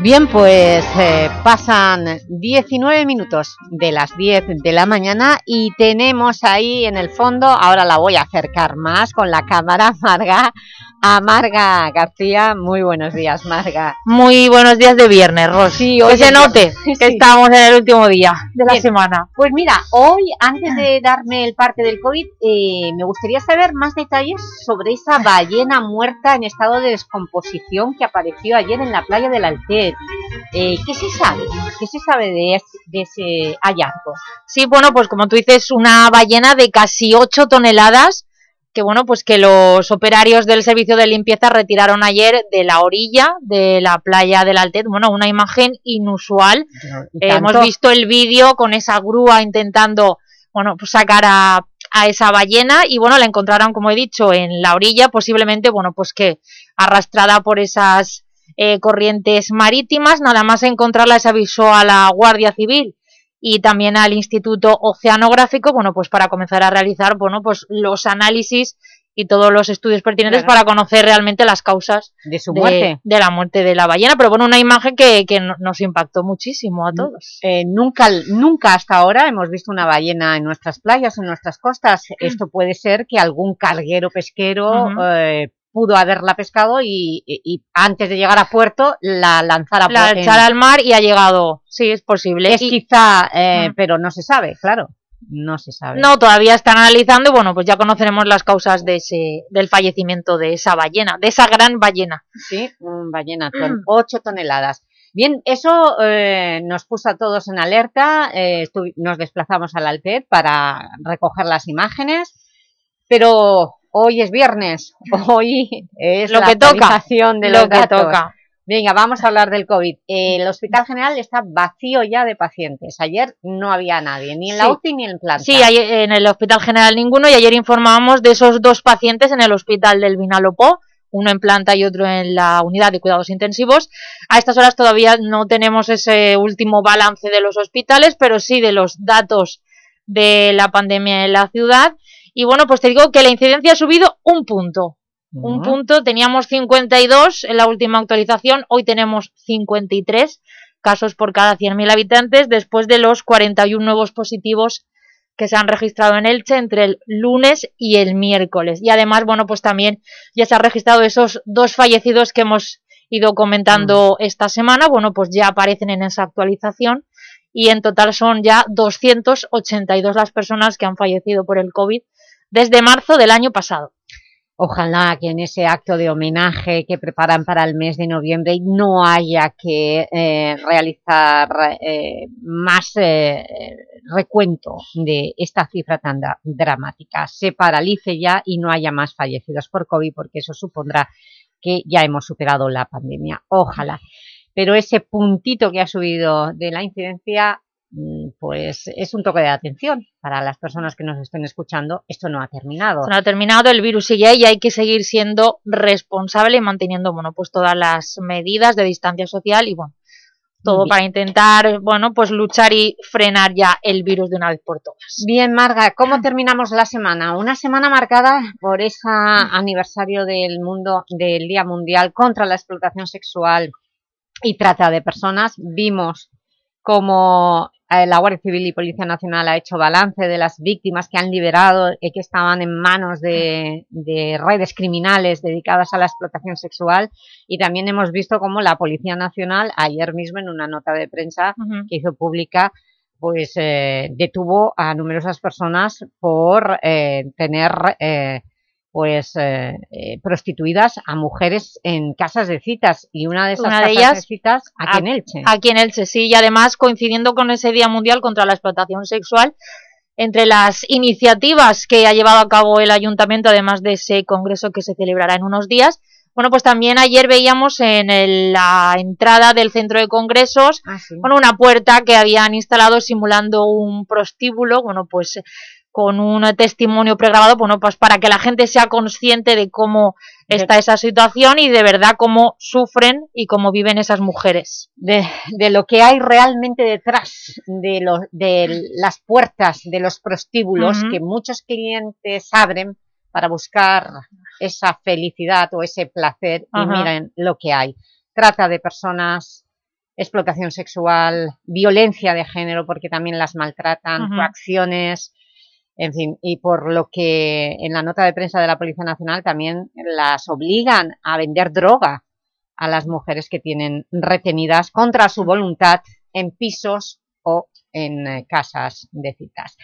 Bien, pues eh, pasan 19 minutos de las 10 de la mañana y tenemos ahí en el fondo, ahora la voy a acercar más con la cámara, Marga, a Marga García. Muy buenos días, Marga. Muy buenos días de viernes, Ros. Sí, que hoy se note que Sí. estamos en el último día de la semana. Pues mira, hoy, antes de darme el parte del COVID, eh, me gustaría saber más detalles sobre esa ballena muerta en estado de descomposición que apareció ayer en la playa del Eh, ¿Qué se sabe? ¿Qué se sabe de, es- de ese hallazgo? Sí, bueno, pues como tú dices, una ballena de casi 8 toneladas que bueno, pues que los operarios del servicio de limpieza retiraron ayer de la orilla de la playa del Altet. Bueno, una imagen inusual. Eh, hemos visto el vídeo con esa grúa intentando, bueno, pues sacar a, a esa ballena y bueno, la encontraron, como he dicho, en la orilla, posiblemente, bueno, pues que arrastrada por esas eh, corrientes marítimas. Nada más encontrarla se avisó a la Guardia Civil y también al Instituto Oceanográfico, bueno, pues para comenzar a realizar, bueno, pues los análisis y todos los estudios pertinentes Claro. para conocer realmente las causas De su muerte. de la muerte de la ballena, pero bueno, una imagen que, que no- nos impactó muchísimo a todos. Eh, nunca, nunca hasta ahora hemos visto una ballena en nuestras playas, en nuestras costas. Esto puede ser que algún carguero pesquero eh, pudo haberla pescado y, y- y antes de llegar a puerto la lanzara La por- en- echar al mar y ha llegado, sí, es posible. Es Y- quizá, eh, Mm. pero no se sabe, claro, no se sabe. No, todavía están analizando y bueno, pues ya conoceremos las causas de ese, del fallecimiento de esa ballena, de esa gran ballena. Sí, un ballena con 8 toneladas. Bien, eso eh, nos puso a todos en alerta, eh, nos desplazamos al Alpet para recoger las imágenes, pero hoy es viernes, hoy es Lo la que toca, de lo los que datos. toca. Venga, vamos a hablar del COVID. El Hospital General está vacío ya de pacientes. Ayer no había nadie, ni en la Sí. UCI ni en planta. Sí, ayer- en el Hospital General ninguno y ayer informábamos de esos dos pacientes en el Hospital del Vinalopó, uno en planta y otro en la unidad de cuidados intensivos. A estas horas todavía no tenemos ese último balance de los hospitales, pero sí de los datos de la pandemia en la ciudad. Y bueno, pues te digo que la incidencia ha subido un punto. Un punto, teníamos 52 en la última actualización, hoy tenemos 53 casos por cada 100.000 habitantes después de los 41 nuevos positivos que se han registrado en Elche entre el lunes y el miércoles. Y además, bueno, pues también ya se han registrado esos dos fallecidos que hemos ido comentando esta semana, bueno, pues ya aparecen en esa actualización y en total son ya 282 las personas que han fallecido por el COVID desde marzo del año pasado. Ojalá que en ese acto de homenaje que preparan para el mes de noviembre no haya que eh, realizar eh, más eh, recuento de esta cifra tan dramática. Se paralice ya y no haya más fallecidos por COVID porque eso supondrá que ya hemos superado la pandemia. Ojalá. Pero ese puntito que ha subido de la incidencia pues es un toque de atención para las personas que nos estén escuchando. Esto no ha terminado. no ha terminado, el virus sigue ahí y hay que seguir siendo responsable y manteniendo bueno, pues todas las medidas de distancia social y bueno, todo para intentar bueno, pues luchar y frenar ya el virus de una vez por todas. Bien, Marga, ¿cómo terminamos la semana? Una semana marcada por ese aniversario del mundo del Día Mundial contra la Explotación Sexual y Trata de Personas. Vimos como la Guardia Civil y Policía Nacional ha hecho balance de las víctimas que han liberado y que estaban en manos de, redes criminales dedicadas a la explotación sexual. Y también hemos visto cómo la Policía Nacional ayer mismo en una nota de prensa que hizo pública pues eh, detuvo a numerosas personas por eh, tener pues eh, eh, prostituidas a mujeres en casas de citas y una de esas casas de, ellas, citas aquí en Elche. Aquí en Elche, sí, y además coincidiendo con ese Día Mundial contra la Explotación Sexual, entre las iniciativas que ha llevado a cabo el Ayuntamiento, además de ese congreso que se celebrará en unos días, bueno, pues también ayer veíamos en la entrada del centro de congresos ah, una puerta que habían instalado simulando un prostíbulo, bueno, pues con un testimonio pregrabado, bueno, pues para que la gente sea consciente de cómo está esa situación y de verdad cómo sufren y cómo viven esas mujeres. De, lo que hay realmente detrás de, de las puertas de los prostíbulos que muchos clientes abren para buscar esa felicidad o ese placer y miren lo que hay. Trata de personas, explotación sexual, violencia de género porque también las maltratan, coacciones en fin, y por lo que en la nota de prensa de la Policía Nacional también las obligan a vender droga a las mujeres que tienen retenidas contra su voluntad en pisos o en eh, casas de citas.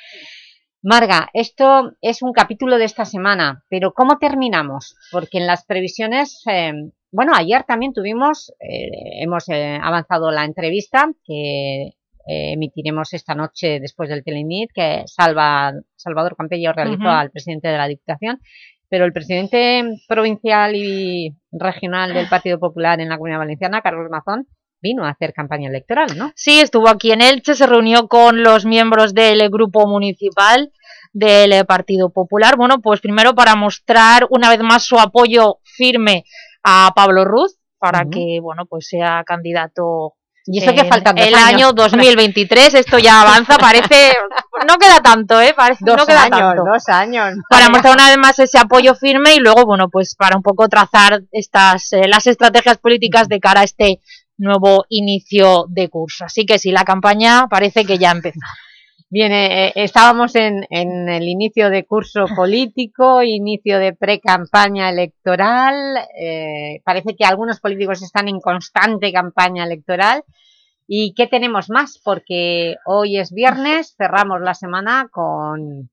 Marga, esto es un capítulo de esta semana, pero ¿cómo terminamos? Porque en las previsiones, eh, bueno, ayer también tuvimos, eh, hemos avanzado la entrevista que eh, emitiremos esta noche después del Telemit que Salva, Salvador Campello realizó al presidente de la Diputación, pero el presidente provincial y regional del Partido Popular en la Comunidad Valenciana, Carlos Mazón, vino a hacer campaña electoral, ¿no? Sí, estuvo aquí en Elche, se reunió con los miembros del grupo municipal del Partido Popular, bueno, pues primero para mostrar una vez más su apoyo firme a Pablo Ruz, para que, bueno, pues sea candidato y eso que faltan El año 2023, esto ya avanza, parece... No queda tanto, ¿eh? Parece, dos no queda años, tanto. dos años. Para mostrar una vez más ese apoyo firme y luego, bueno, pues para un poco trazar estas eh, las estrategias políticas de cara a este nuevo inicio de curso. Así que sí, la campaña parece que ya ha empezado. Bien, eh, estábamos en, en, el inicio de curso político, inicio de pre-campaña electoral, eh, parece que algunos políticos están en constante campaña electoral. ¿Y qué tenemos más? Porque hoy es viernes, cerramos la semana con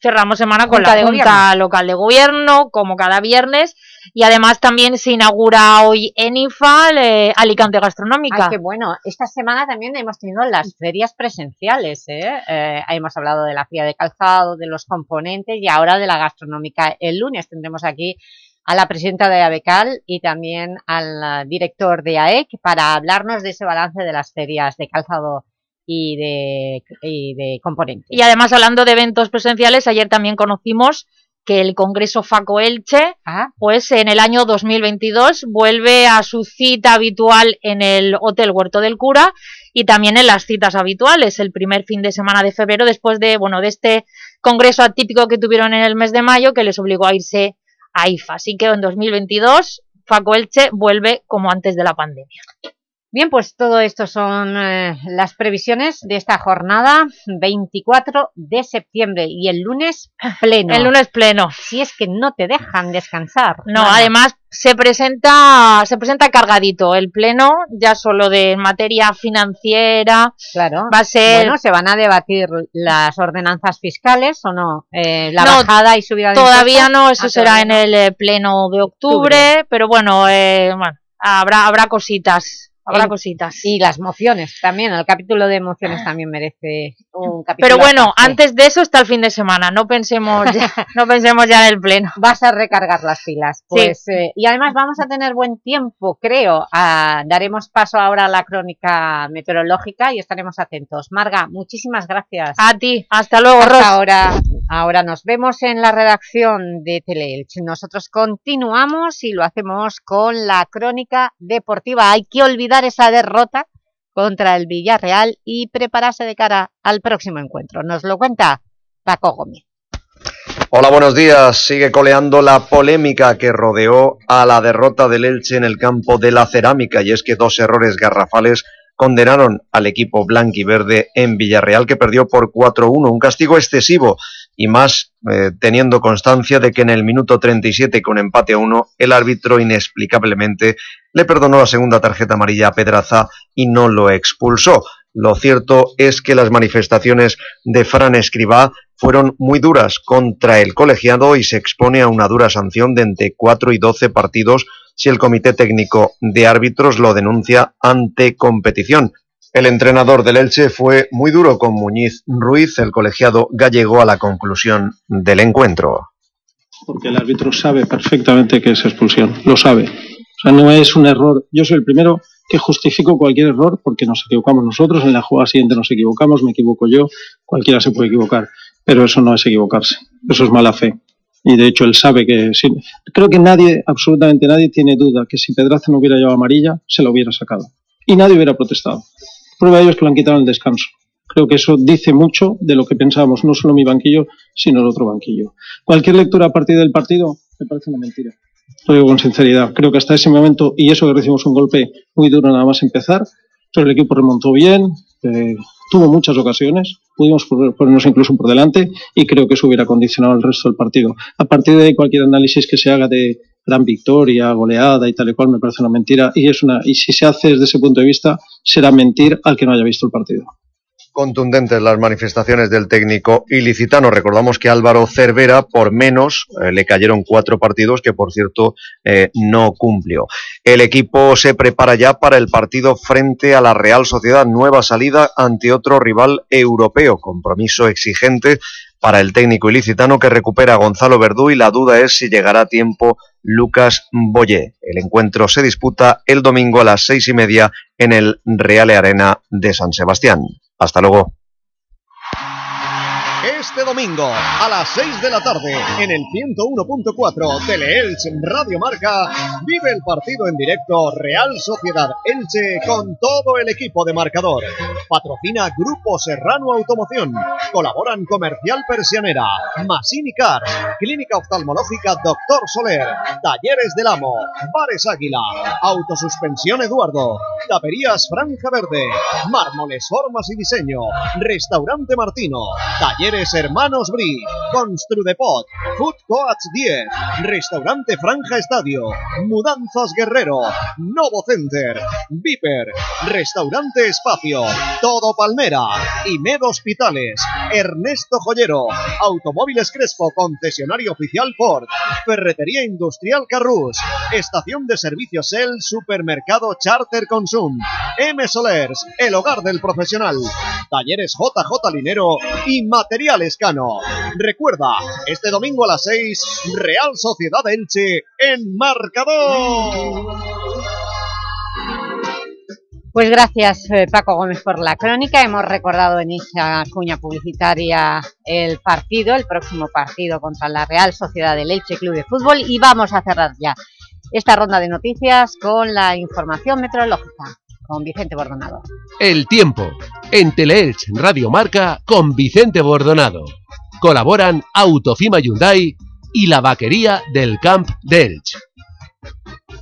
cerramos semana con la Junta Local de Gobierno, como cada viernes, y además también se inaugura hoy en IFA eh, Alicante Gastronómica. Ay, qué bueno. Esta semana también hemos tenido las ferias presenciales, ¿eh? ¿eh? hemos hablado de la feria de calzado, de los componentes y ahora de la gastronómica. El lunes tendremos aquí a la presidenta de ABECAL y también al director de AEC para hablarnos de ese balance de las ferias de calzado y de, y de componentes. Y además, hablando de eventos presenciales, ayer también conocimos que el Congreso Faco Elche, Ah. pues en el año 2022 vuelve a su cita habitual en el Hotel Huerto del Cura y también en las citas habituales, el primer fin de semana de febrero, después de, bueno, de este congreso atípico que tuvieron en el mes de mayo, que les obligó a irse a IFA. Así que en 2022 Faco Elche vuelve como antes de la pandemia. Bien, pues todo esto son eh, las previsiones de esta jornada 24 de septiembre y el lunes pleno. El lunes pleno. Si es que no te dejan descansar. No, además se presenta, se presenta cargadito el pleno, ya solo de materia financiera. Claro. Va a ser... Bueno, se van a debatir las ordenanzas fiscales o no, Eh, la No, bajada y subida de Todavía impuestos. no, eso Ah, será todavía en no. el eh, pleno de octubre, pero bueno, eh, bueno, habrá, habrá cositas, habrá cositas. Y las mociones también, el capítulo de mociones también merece un capítulo. Pero bueno, antes de eso está el fin de semana, no pensemos ya, no pensemos ya en el pleno. Vas a recargar las pilas. Pues, eh, y además vamos a tener buen tiempo, creo. Ah, daremos paso ahora a la crónica meteorológica y estaremos atentos. Marga, muchísimas gracias. A ti, hasta luego, Hasta Ros. ahora. Ahora nos vemos en la redacción de Teleelch. Nosotros continuamos y lo hacemos con la crónica deportiva. Hay que olvidar esa derrota contra el Villarreal y prepararse de cara al próximo encuentro. Nos lo cuenta Paco Gómez. Hola, buenos días. Sigue coleando la polémica que rodeó a la derrota del Elche en el campo de la cerámica y es que dos errores garrafales condenaron al equipo blanquiverde en Villarreal que perdió por 4-1, un castigo excesivo y más eh, teniendo constancia de que en el minuto 37 con empate a 1 el árbitro inexplicablemente le perdonó la segunda tarjeta amarilla a Pedraza y no lo expulsó. Lo cierto es que las manifestaciones de Fran Escribá fueron muy duras contra el colegiado y se expone a una dura sanción de entre 4 y 12 partidos si el Comité Técnico de Árbitros lo denuncia ante competición. El entrenador del Elche fue muy duro con Muñiz Ruiz, el colegiado gallego a la conclusión del encuentro. porque el árbitro sabe perfectamente que es expulsión, lo sabe. O sea, no es un error. Yo soy el primero que justifico cualquier error porque nos equivocamos nosotros, en la jugada siguiente nos equivocamos, me equivoco yo, cualquiera se puede equivocar, pero eso no es equivocarse, eso es mala fe. Y de hecho él sabe que... sí, creo que nadie, absolutamente nadie, tiene duda que si Pedraza no hubiera llevado amarilla, se lo hubiera sacado. Y nadie hubiera protestado. Prueba de ello que lo han quitado el descanso. Creo que eso dice mucho de lo que pensábamos, no solo mi banquillo, sino el otro banquillo. Cualquier lectura a partir del partido me parece una mentira. Lo digo con sinceridad. Creo que hasta ese momento, y eso que recibimos un golpe muy duro nada más empezar, pero el equipo remontó bien, eh, tuvo muchas ocasiones, pudimos poner- ponernos incluso por delante y creo que eso hubiera condicionado el resto del partido. A partir de cualquier análisis que se haga de gran victoria, goleada y tal y cual me parece una mentira y es una y si se hace desde ese punto de vista será mentir al que no haya visto el partido. Contundentes las manifestaciones del técnico ilicitano. Recordamos que Álvaro Cervera, por menos, eh, le cayeron cuatro partidos que, por cierto, eh, no cumplió. El equipo se prepara ya para el partido frente a la Real Sociedad. Nueva salida ante otro rival europeo. Compromiso exigente para el técnico ilicitano que recupera a Gonzalo Verdú y la duda es si llegará a tiempo Lucas Boyé. El encuentro se disputa el domingo a las seis y media en el Reale Arena de San Sebastián. Hasta luego. Este domingo a las 6 de la tarde en el 101.4 Teleelch Radio Marca vive el partido en directo Real Sociedad Elche con todo el equipo de marcador. Patrocina Grupo Serrano Automoción. Colaboran Comercial Persianera, Masini Cars, Clínica Oftalmológica Doctor Soler, Talleres del Amo, Bares Águila, Autosuspensión Eduardo, Taperías Franja Verde, Mármoles Formas y Diseño, Restaurante Martino, Talleres Hermanos Bri, Construdepot, Food Coach 10, Restaurante Franja Estadio, Mudanzas Guerrero, Novo Center, Viper, Restaurante Espacio, Todo Palmera, IMED Hospitales, Ernesto Joyero, Automóviles Crespo, concesionario oficial Ford, Ferretería Industrial Carrus, Estación de Servicios El, Supermercado Charter Consum, M Solers, el hogar del profesional, Talleres JJ Linero y Materiales Cano. Recuerda, este domingo a las 6, Real Sociedad Elche en marcador. Pues gracias eh, Paco Gómez por la crónica. Hemos recordado en esa cuña publicitaria el partido, el próximo partido contra la Real Sociedad del Elche Club de Fútbol y vamos a cerrar ya esta ronda de noticias con la información meteorológica con Vicente Bordonado. El tiempo en Teleelch Radio Marca con Vicente Bordonado. Colaboran Autofima Hyundai y la vaquería del Camp de Elche.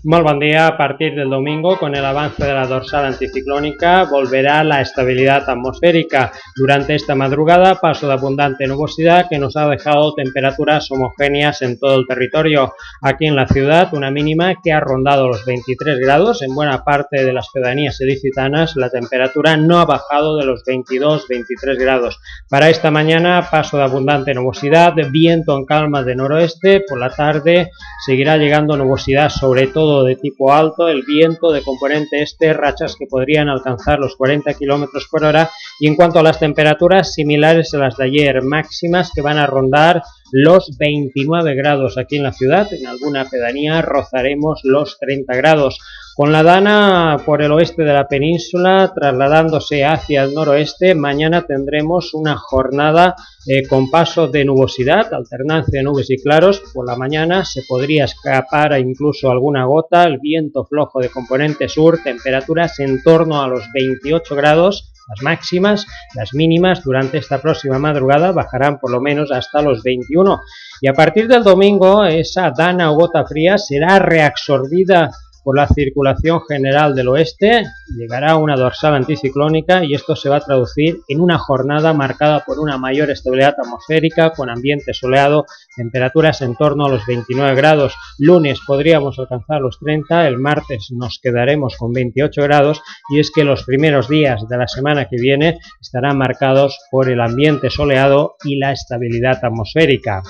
Muy buen día. A partir del domingo, con el avance de la dorsal anticiclónica, volverá la estabilidad atmosférica. Durante esta madrugada, paso de abundante nubosidad que nos ha dejado temperaturas homogéneas en todo el territorio. Aquí en la ciudad, una mínima que ha rondado los 23 grados. En buena parte de las pedanías ilicitanas, la temperatura no ha bajado de los 22-23 grados. Para esta mañana, paso de abundante nubosidad, viento en calma de noroeste. Por la tarde, seguirá llegando nubosidad, sobre todo de tipo alto, el viento de componente este, rachas que podrían alcanzar los 40 km por hora y en cuanto a las temperaturas similares a las de ayer, máximas que van a rondar los 29 grados aquí en la ciudad, en alguna pedanía rozaremos los 30 grados. Con la Dana por el oeste de la península, trasladándose hacia el noroeste, mañana tendremos una jornada eh, con paso de nubosidad, alternancia de nubes y claros. Por la mañana se podría escapar incluso alguna gota, el viento flojo de componente sur, temperaturas en torno a los 28 grados, las máximas, las mínimas durante esta próxima madrugada bajarán por lo menos hasta los 21 y a partir del domingo esa dana o gota fría será reabsorbida por la circulación general del oeste, llegará una dorsal anticiclónica y esto se va a traducir en una jornada marcada por una mayor estabilidad atmosférica con ambiente soleado, temperaturas en torno a los 29 grados. Lunes podríamos alcanzar los 30, el martes nos quedaremos con 28 grados y es que los primeros días de la semana que viene estarán marcados por el ambiente soleado y la estabilidad atmosférica.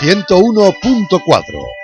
101.4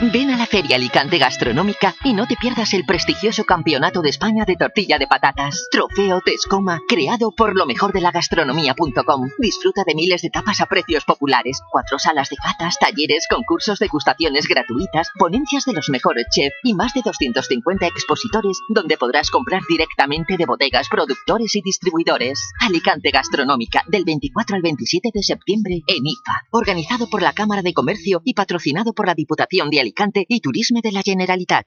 Ven a la Feria Alicante Gastronómica y no te pierdas el prestigioso Campeonato de España de Tortilla de Patatas. Trofeo Tescoma, creado por lo mejor de la gastronomía.com. Disfruta de miles de tapas a precios populares, cuatro salas de catas, talleres, concursos, degustaciones gratuitas, ponencias de los mejores chefs y más de 250 expositores donde podrás comprar directamente de bodegas, productores y distribuidores. Alicante Gastronómica, del 24 al 27 de septiembre en IFA. Organizado por la Cámara de Comercio y patrocinado por la Diputación de Alicante y Turisme de la Generalitat.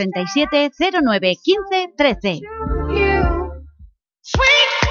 637 09 15 13.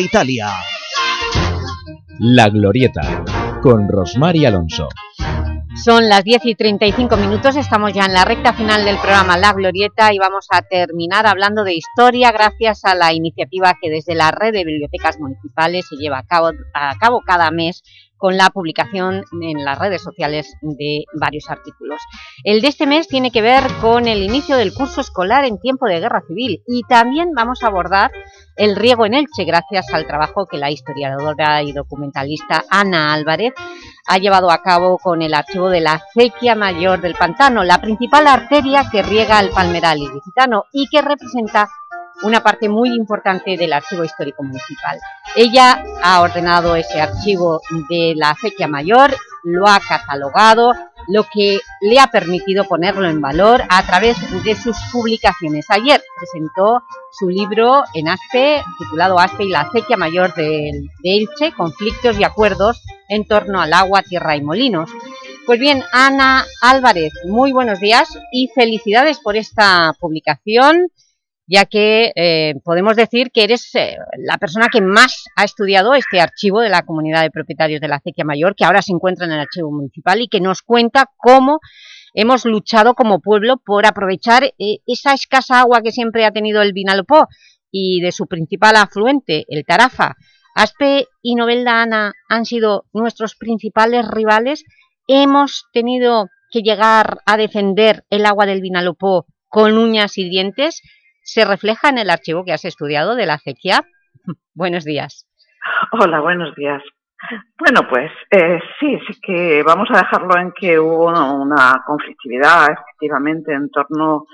Italia. La Glorieta, con Rosmar y Alonso. Son las 10 y 35 minutos, estamos ya en la recta final del programa La Glorieta y vamos a terminar hablando de historia gracias a la iniciativa que desde la red de bibliotecas municipales se lleva a cabo, a cabo cada mes con la publicación en las redes sociales de varios artículos. El de este mes tiene que ver con el inicio del curso escolar en tiempo de guerra civil y también vamos a abordar el riego en Elche gracias al trabajo que la historiadora y documentalista Ana Álvarez ha llevado a cabo con el archivo de la acequia mayor del pantano, la principal arteria que riega el palmeral ilicitano y que representa una parte muy importante del Archivo Histórico Municipal. Ella ha ordenado ese archivo de la acequia mayor, lo ha catalogado, lo que le ha permitido ponerlo en valor a través de sus publicaciones. Ayer presentó su libro en ASPE, titulado ASPE y la acequia mayor de, Elche, conflictos y acuerdos en torno al agua, tierra y molinos. Pues bien, Ana Álvarez, muy buenos días y felicidades por esta publicación, ya que eh, podemos decir que eres eh, la persona que más ha estudiado este archivo de la Comunidad de Propietarios de la Acequia Mayor, que ahora se encuentra en el archivo municipal y que nos cuenta cómo hemos luchado como pueblo por aprovechar eh, esa escasa agua que siempre ha tenido el Vinalopó y de su principal afluente, el Tarafa. Aspe y Novelda Ana han sido nuestros principales rivales hemos tenido que llegar a defender el agua del Vinalopó con uñas y dientes, se refleja en el archivo que has estudiado de la acequia. buenos días. Hola, buenos días. Bueno, pues eh, sí, sí que vamos a dejarlo en que hubo una, conflictividad efectivamente en torno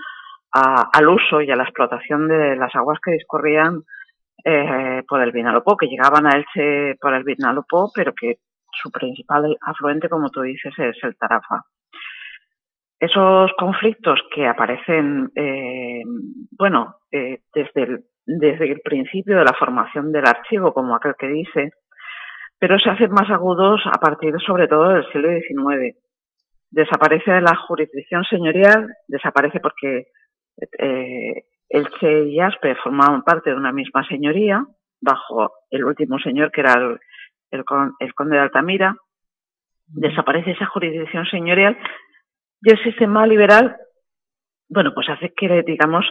al uso y a la explotación de las aguas que discurrían eh, por el Vinalopó, que llegaban a Elche por el Vinalopó, pero que su principal afluente, como tú dices, es el Tarafa. Esos conflictos que aparecen, eh, bueno, eh, desde, el, desde el principio de la formación del archivo, como aquel que dice, pero se hacen más agudos a partir sobre todo del siglo XIX. Desaparece la jurisdicción señorial, desaparece porque eh, Elche y Aspe formaban parte de una misma señoría, bajo el último señor que era el, el, conde de Altamira, desaparece esa jurisdicción señorial y el sistema liberal, bueno, pues hace que, digamos,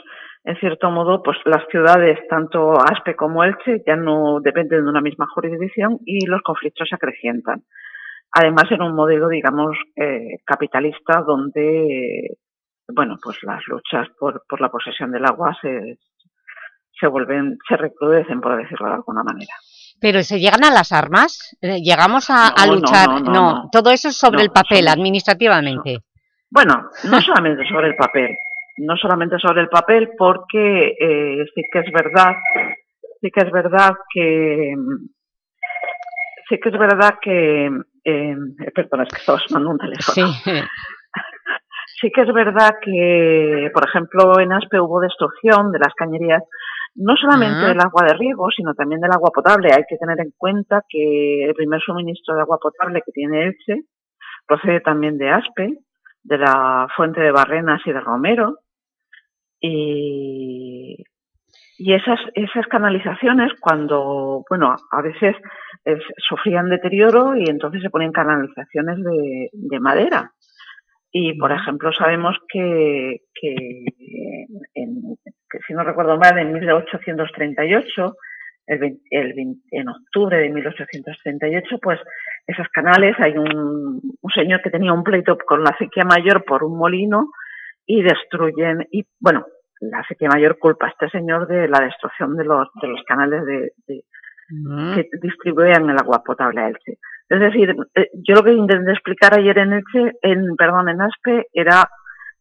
en cierto modo, pues las ciudades, tanto Aspe como Elche, ya no dependen de una misma jurisdicción y los conflictos se acrecientan. Además, en un modelo, digamos, eh, capitalista donde, bueno, pues las luchas por, por la posesión del agua se, se vuelven, se recrudecen, por decirlo de alguna manera. ¿Pero se llegan a las armas? Eh, ¿Llegamos a, luchar? No, todo eso es sobre el papel, administrativamente. Bueno, no solamente sobre el papel, no solamente sobre el papel, porque eh, sí que es verdad, sí que es verdad que sí que es verdad que eh, perdón, es que estaba sonando un teléfono. Sí. sí que es verdad que, por ejemplo, en Aspe hubo destrucción de las cañerías no solamente del agua de riego, sino también del agua potable. Hay que tener en cuenta que el primer suministro de agua potable que tiene Elche procede también de Aspe, de la fuente de Barrenas y de Romero. Y, y esas, esas canalizaciones, cuando, bueno, a veces sufrían deterioro y entonces se ponen canalizaciones de, de madera. Y, por ejemplo, sabemos que, que en, que si no recuerdo mal, en 1838, el, el, en octubre de 1838, pues esos canales, hay un, un, señor que tenía un pleito con la sequía mayor por un molino y destruyen, y bueno, la sequía mayor culpa a este señor de la destrucción de los, de los canales de, que distribuían el agua potable a Elche. Es decir, eh, yo lo que intenté explicar ayer en Elche, en, perdón, en Aspe, era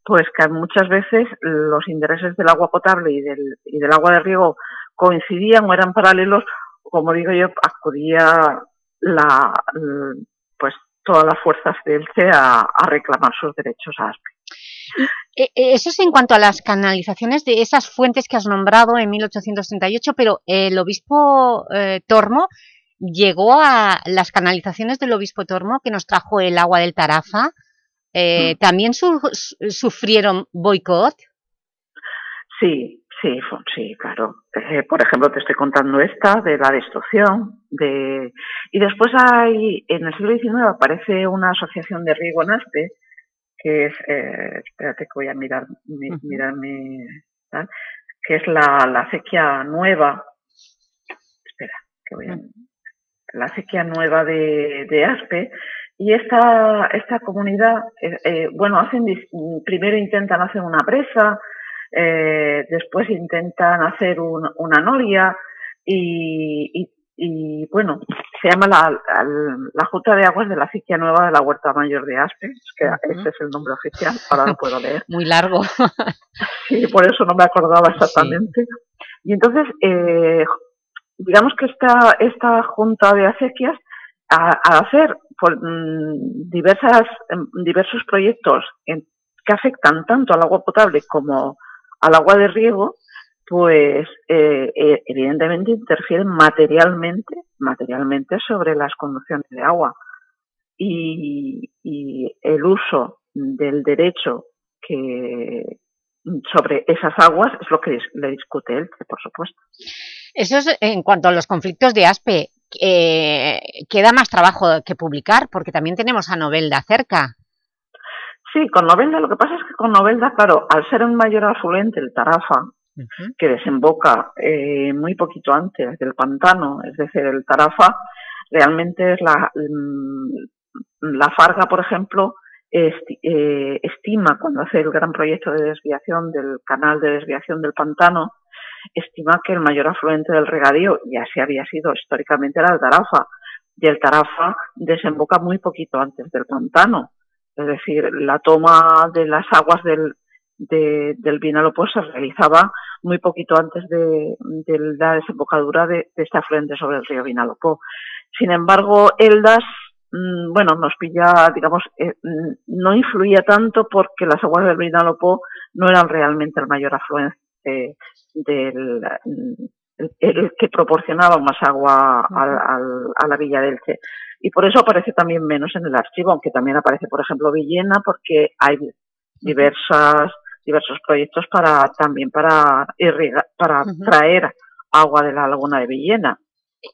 pues que muchas veces los intereses del agua potable y del, y del agua de riego coincidían o eran paralelos, como digo yo, acudía la, pues todas las fuerzas de Elche a, reclamar sus derechos a ASPE. E, e, eso es en cuanto a las canalizaciones de esas fuentes que has nombrado en 1838, pero el obispo eh, Tormo llegó a las canalizaciones del obispo Tormo que nos trajo el agua del Tarafa, eh, mm. ¿también sufrieron boicot? Sí, sí, sí, claro. Eh, por ejemplo, te estoy contando esta de la destrucción. De... Y después hay, en el siglo XIX aparece una asociación de riego en Aspe, que es, eh, espérate que voy a mirar, mi, que es la, la sequía nueva. Espera, que voy a... La sequía nueva de, de Aspe, y esta, esta comunidad, eh, eh, bueno, hacen, primero intentan hacer una presa, eh, después intentan hacer una noria y, y, bueno, se llama la, la, Junta de Aguas de la Ciquia Nueva de la Huerta Mayor de Aspe, que ese es el nombre oficial, ahora lo puedo leer. Muy largo. sí, por eso no me acordaba exactamente. Y entonces, eh, digamos que esta, esta junta de acequias, al hacer por, mm, diversas, em, diversos proyectos que afectan tanto al agua potable como al agua de riego, pues eh, eh, evidentemente interfieren materialmente, materialmente sobre las conducciones de agua. Y, y el uso del derecho que sobre esas aguas es lo que le discute él, por supuesto. Eso es en cuanto a los conflictos de ASPE. Eh, ¿Queda más trabajo que publicar? Porque también tenemos a Novelda cerca. Sí, con Novelda, lo que pasa es que con Novelda, claro, al ser un mayor afluente, el Tarafa, que desemboca eh, muy poquito antes del pantano, es decir, el Tarafa realmente es la, mm, la Farga, por ejemplo, eh, estima cuando hace el gran proyecto de desviación del canal de desviación del pantano, estima que el mayor afluente del regadío ya se había sido históricamente era el Tarafa, y el Tarafa desemboca muy poquito antes del pantano. Es decir, la toma de las aguas del, del Vinalopó se realizaba muy poquito antes de, la desembocadura de, este afluente sobre el río Vinalopó. Sin embargo, Eldas, mm, bueno, nos pilla, digamos, eh, mm, no influía tanto porque las aguas del Vinalopó no eran realmente el mayor afluente del el, que proporcionaba más agua a la Villa del Elche. Y por eso aparece también menos en el archivo, aunque también aparece, por ejemplo, Villena, porque hay diversas diversos proyectos para también para irrigar, para traer agua de la laguna de Villena.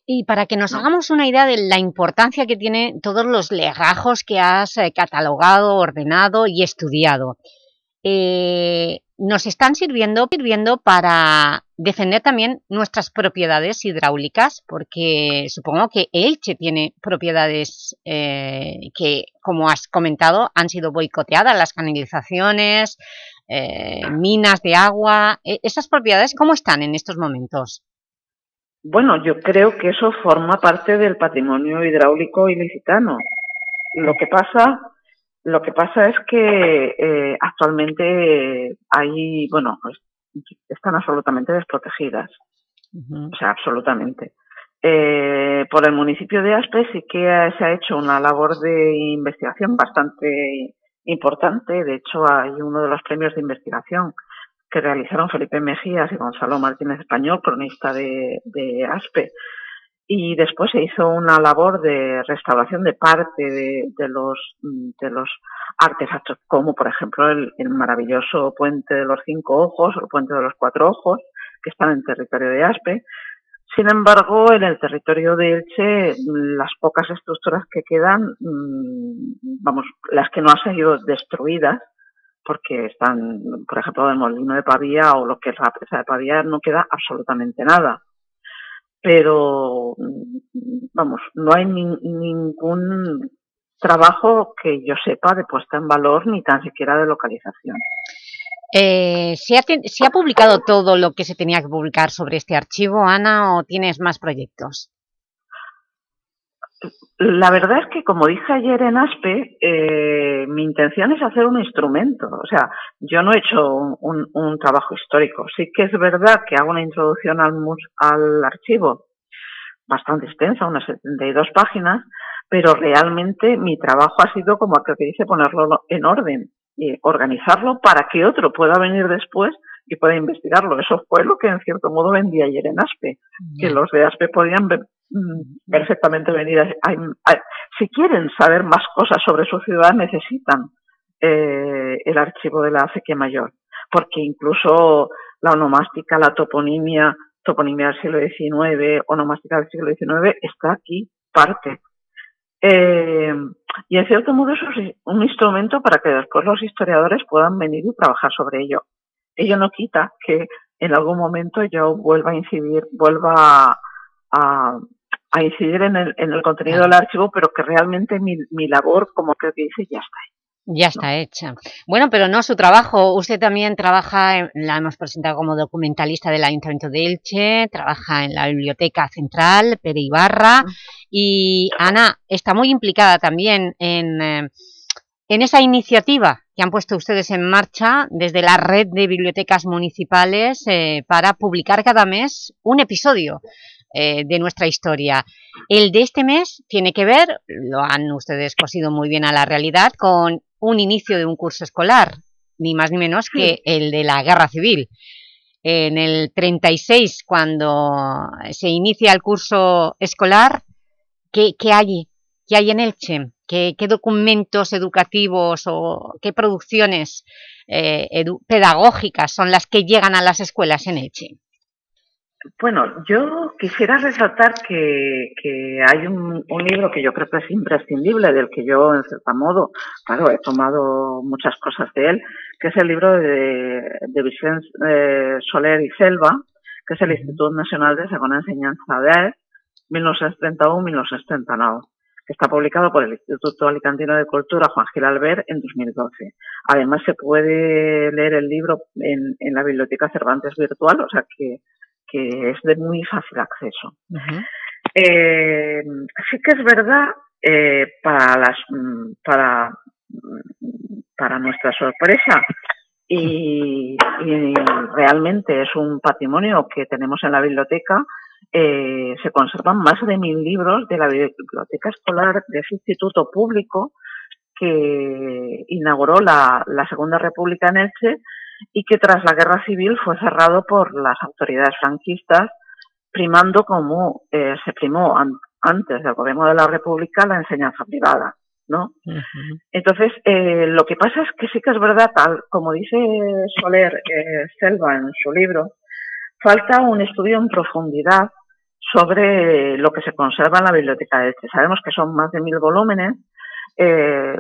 Y para que nos hagamos una idea de la importancia que tienen todos los legajos que has eh, catalogado, ordenado y estudiado, eh, nos están sirviendo, sirviendo para defender también nuestras propiedades hidráulicas, porque supongo que Elche tiene propiedades eh, que, como has comentado, han sido boicoteadas, las canalizaciones, eh, minas de agua. E, ¿Esas propiedades cómo están en estos momentos? Bueno, yo creo que eso forma parte del patrimonio hidráulico ilicitano. Lo que pasa, lo que pasa es que eh, actualmente hay, bueno, están absolutamente desprotegidas. O sea, absolutamente. Eh, por el municipio de Aspe sí que se ha hecho una labor de investigación bastante importante. De hecho, hay uno de los premios de investigación que realizaron Felipe Mejías y Gonzalo Martínez Español, cronista de, ASPE. Y después se hizo una labor de restauración de parte de, los, de los artefactos, como por ejemplo el, maravilloso puente de los cinco ojos o el puente de los cuatro ojos, que están en territorio de ASPE, sin embargo, en el territorio de Elche, las pocas estructuras que quedan, mm, vamos, las que no han sido destruidas, porque están, por ejemplo, el molino de Pavía o lo que es la presa de Pavía, no queda absolutamente nada. Pero, vamos, no hay ningún trabajo que yo sepa de puesta en valor ni tan siquiera de localización. Eh, ¿se, ha, publicado todo lo que se tenía que publicar sobre este archivo, Ana, o tienes más proyectos? La verdad es que, como dije ayer en ASPE, eh, mi intención es hacer un instrumento. O sea, yo no he hecho un, trabajo histórico. Sí que es verdad que hago una introducción al, al archivo bastante extensa, unas 72 páginas, pero realmente mi trabajo ha sido, como aquel que dice, ponerlo en orden y organizarlo para que otro pueda venir después y pueda investigarlo. Eso fue lo que en cierto modo vendí ayer en ASPE, que los de ASPE podían mm, perfectamente venir. Si quieren saber más cosas sobre su ciudad, necesitan eh, el archivo de la acequia mayor, porque incluso la onomástica, la toponimia, toponimia del siglo XIX, onomástica del siglo XIX, está aquí parte. Eh, y en cierto modo es un instrumento para que después los historiadores puedan venir y trabajar sobre ello. Ello no quita que en algún momento yo vuelva a incidir, vuelva a, incidir en el, en el, contenido del archivo, pero que realmente mi, mi labor, como creo que dice, ya está ahí. Ya está hecha. Bueno, pero no su trabajo. Usted también trabaja, la hemos presentado como documentalista del Ayuntamiento de Elche, trabaja en la Biblioteca Central, Pere Ibarra, y Ana está muy implicada también en, eh, en esa iniciativa que han puesto ustedes en marcha desde la red de bibliotecas municipales eh, para publicar cada mes un episodio eh, de nuestra historia. El de este mes tiene que ver, lo han ustedes cosido muy bien a la realidad, con un inicio de un curso escolar, ni más ni menos que el de la Guerra Civil. En el 36, cuando se inicia el curso escolar, ¿qué, hay, qué hay en Elche? ¿Qué, ¿Qué, documentos educativos o qué producciones eh, pedagógicas son las que llegan a las escuelas en Elche? Bueno, yo quisiera resaltar que, que hay un, un, libro que yo creo que es imprescindible, del que yo, en cierto modo, claro, he tomado muchas cosas de él, que es el libro de, de Vicente eh, Soler y Selva, que es el Instituto Nacional de Segunda Enseñanza de 1931-1939, que está publicado por el Instituto Alicantino de Cultura Juan Gil Albert en 2012. Además, se puede leer el libro en, en la Biblioteca Cervantes Virtual, o sea que que es de muy fácil acceso. eh, sí que es verdad, eh, para, las, mm, para, mm, para nuestra sorpresa, y, y, realmente es un patrimonio que tenemos en la biblioteca, eh, se conservan más de mil libros de la biblioteca escolar de ese instituto público que inauguró la, la Segunda República en Elche y que tras la guerra civil fue cerrado por las autoridades franquistas, primando como eh, se primó an antes del gobierno de la República la enseñanza privada. ¿no? Uh -huh. Entonces, eh, lo que pasa es que sí que es verdad, tal como dice Soler eh, Selva en su libro, falta un estudio en profundidad sobre lo que se conserva en la biblioteca de Elche. Sabemos que son más de mil volúmenes. Eh,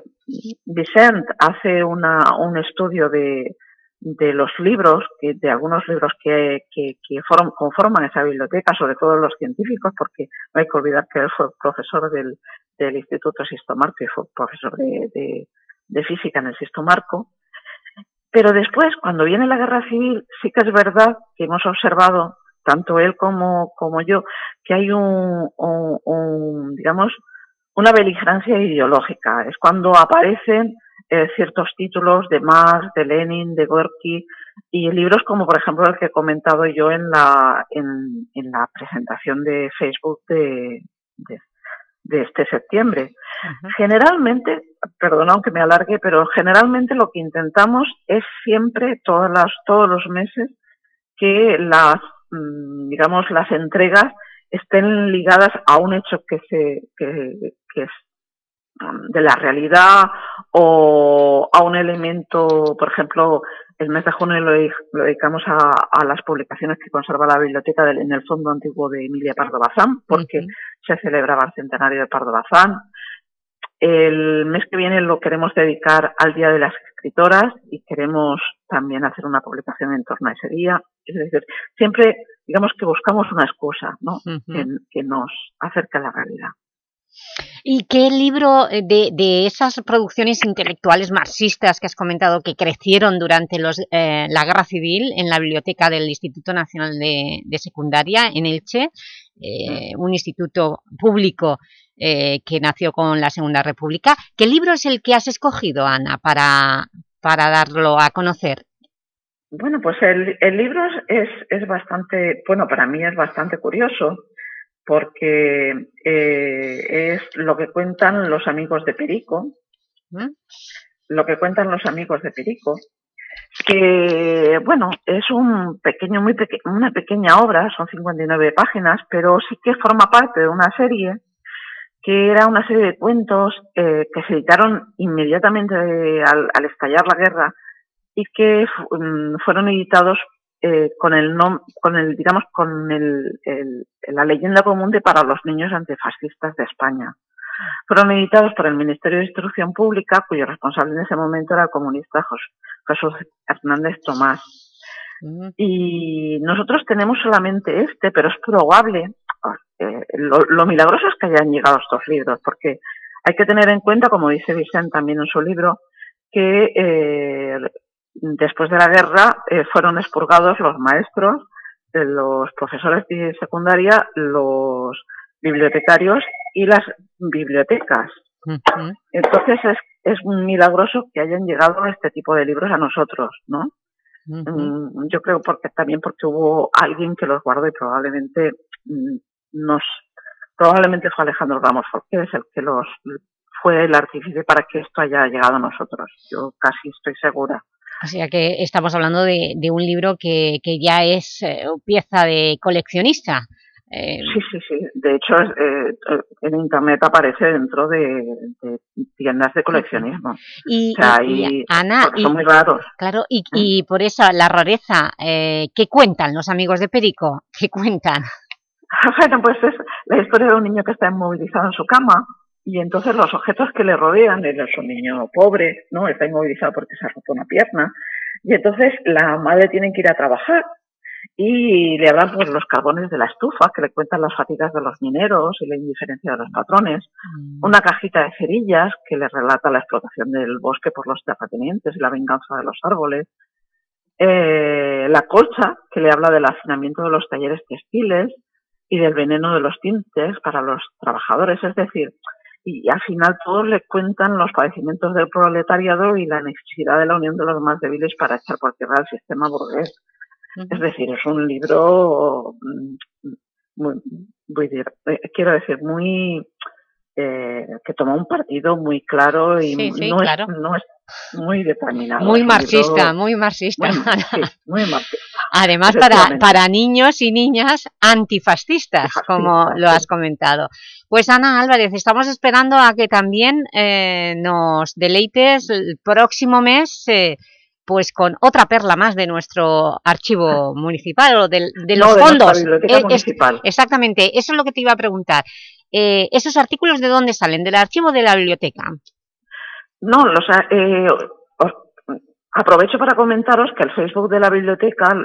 Vicent hace una, un estudio de, de los libros, que, de algunos libros que, que, que form, conforman esa biblioteca, sobre todo los científicos, porque no hay que olvidar que él fue profesor del, del Instituto Sisto Marco y fue profesor de, de, física en el Sisto Marco. Pero después, cuando viene la guerra civil, sí que es verdad que hemos observado, tanto él como, como yo, que hay un, un digamos, una beligerancia ideológica. Es cuando aparecen eh, ciertos títulos de Marx, de Lenin, de Gorky y libros como por ejemplo el que he comentado yo en la, en, en la presentación de Facebook de, de, de este septiembre. Uh -huh. Generalmente, perdón aunque me alargue, pero generalmente lo que intentamos es siempre todas las, todos los meses que las, mm, digamos, las entregas estén ligadas a un hecho que se, que, que es de la realidad o a un elemento, por ejemplo, el mes de junio lo, dedicamos a, a, las publicaciones que conserva la biblioteca del, en el fondo antiguo de Emilia Pardo Bazán, porque uh -huh. se celebraba el centenario de Pardo Bazán. El mes que viene lo queremos dedicar al Día de las Escritoras y queremos también hacer una publicación en torno a ese día. Es decir, siempre digamos que buscamos una excusa ¿no? Uh -huh. que, que nos acerque a la realidad. ¿Y qué libro eh, de, de, esas producciones intelectuales marxistas que has comentado que crecieron durante los, eh, la Guerra Civil en la biblioteca del Instituto Nacional de, de Secundaria en Elche, eh, un instituto público eh, que nació con la Segunda República, ¿qué libro es el que has escogido, Ana, para, para darlo a conocer? Bueno, pues el, el libro es, es bastante, bueno, para mí es bastante curioso, porque eh, es lo que cuentan los amigos de Perico, ¿Mm? lo que cuentan los amigos de Perico, que bueno, es un pequeño, muy peque una pequeña obra, son 59 páginas, pero sí que forma parte de una serie que era una serie de cuentos eh, que se editaron inmediatamente al, al, estallar la guerra y que um, fueron editados eh, con el con el digamos con el, el, la leyenda común de para los niños antifascistas de España. Fueron editados por el Ministerio de Instrucción Pública, cuyo responsable en ese momento era el comunista Jesús Hernández Tomás. Y nosotros tenemos solamente este, pero es probable, eh, lo, lo, milagroso es que hayan llegado estos libros, porque hay que tener en cuenta, como dice Vicente también en su libro, que eh, después de la guerra eh, fueron expurgados los maestros, eh, los profesores de secundaria, los bibliotecarios y las bibliotecas. Uh -huh. Entonces es, es milagroso que hayan llegado este tipo de libros a nosotros, ¿no? Mm, yo creo porque también porque hubo alguien que los guardó y probablemente mm, nos probablemente fue Alejandro Ramos porque es el que los fue el artífice para que esto haya llegado a nosotros. Yo casi estoy segura. O sea que estamos hablando de, un libro que, que ya es eh, pieza de coleccionista. Eh, sí, sí, sí. De hecho, eh, en Internet aparece dentro de, tiendas de coleccionismo. Y, Ana, son muy raros. Claro, y, y por eso la rareza, eh, ¿qué cuentan los amigos de Perico? ¿Qué cuentan? bueno, pues es la historia de un niño que está inmovilizado en su cama y entonces los objetos que le rodean, él es un niño pobre, ¿no? Está inmovilizado porque se ha roto una pierna y entonces la madre tiene que ir a trabajar y le hablan por los carbones de la estufa, que le cuentan las fatigas de los mineros y la indiferencia de los patrones, mm. una cajita de cerillas que le relata la explotación del bosque por los terratenientes y la venganza de los árboles, eh, la colcha, que le habla del hacinamiento de los talleres textiles y del veneno de los tintes para los trabajadores, es decir, y al final todos le cuentan los padecimientos del proletariado y la necesidad de la unión de los más débiles para echar por tierra el sistema burgués. Es decir, es un libro mm, muy, eh, quiero decir, muy eh, que toma un partido muy claro y no, Es, muy determinado. Muy marxista, muy marxista. Muy, marxista. Además, para, para niños y niñas antifascistas, como lo has comentado. Pues Ana Álvarez, estamos esperando a que también eh, nos deleites el próximo mes pues con otra perla más de nuestro archivo municipal o de, los fondos. Eh, municipal. exactamente, eso es lo que te iba a preguntar. Eh, ¿Esos artículos de dónde salen? ¿Del archivo de la biblioteca? No, los, eh, aprovecho para comentaros que el Facebook de la biblioteca,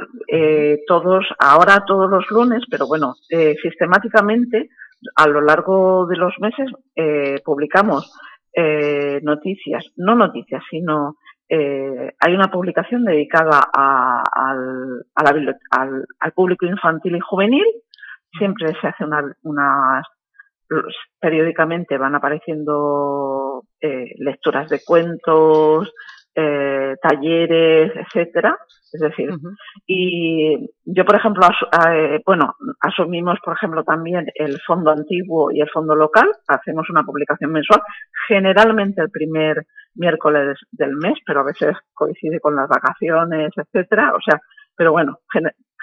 todos, ahora todos los lunes, pero bueno, sistemáticamente a lo largo de los meses publicamos noticias, no noticias, sino eh, hay una publicación dedicada a, al, al, público infantil y juvenil. Siempre se hace unas, periódicamente van apareciendo eh, lecturas de cuentos, eh, talleres, etcétera. Es decir, y yo, por ejemplo, eh, bueno, asumimos, por ejemplo, también el fondo antiguo y el fondo local. Hacemos una publicación mensual, generalmente el primer miércoles del mes, pero a veces coincide con las vacaciones, etcétera. O sea, pero bueno,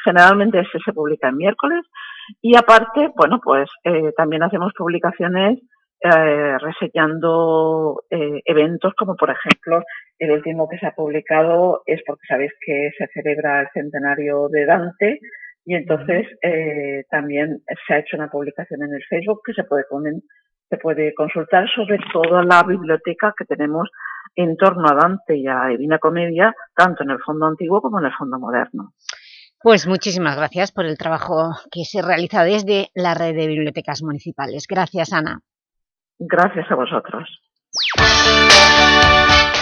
generalmente ese se publica en miércoles. Y aparte, bueno, pues eh, también hacemos publicaciones eh, reseñando eh, eventos como por ejemplo el último que se ha publicado es porque sabéis que se celebra el centenario de Dante y entonces eh, también se ha hecho una publicación en el Facebook que se puede, se puede consultar sobre toda la biblioteca que tenemos en torno a Dante y a Divina Comedia, tanto en el fondo antiguo como en el fondo moderno. Pues muchísimas gracias por el trabajo que se realiza desde la red de bibliotecas municipales. Gracias, Ana. Gracias a vosotros.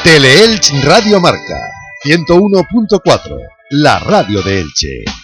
Teleelch Radio Marca 101.4, la radio de Elche.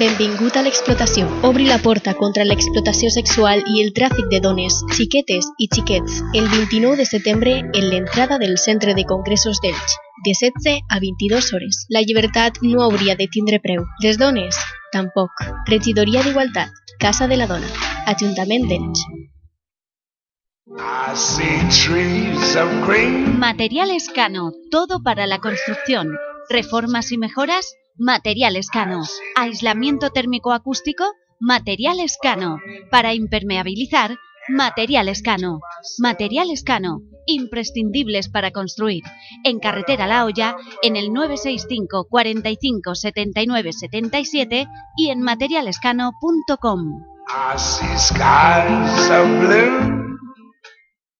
Benvingut a l'explotació. Obri la porta contra l'explotació sexual i el tràfic de dones, xiquetes i xiquets el 29 de setembre en l'entrada del Centre de Congressos d'Elx, de 16 a 22 hores. La llibertat no hauria de tindre preu. Les dones, tampoc. Regidoria d'Igualtat, Casa de la Dona, Ajuntament d'Elx. Materiales Cano, todo para la construcción. Reformas y mejoras Materiales Cano. Aislamiento térmico acústico, Materiales Cano. Para impermeabilizar, Materiales Cano. Materiales Cano, imprescindibles para construir. En Carretera La Hoya, en el 965 45 79 77 y en materialescano.com.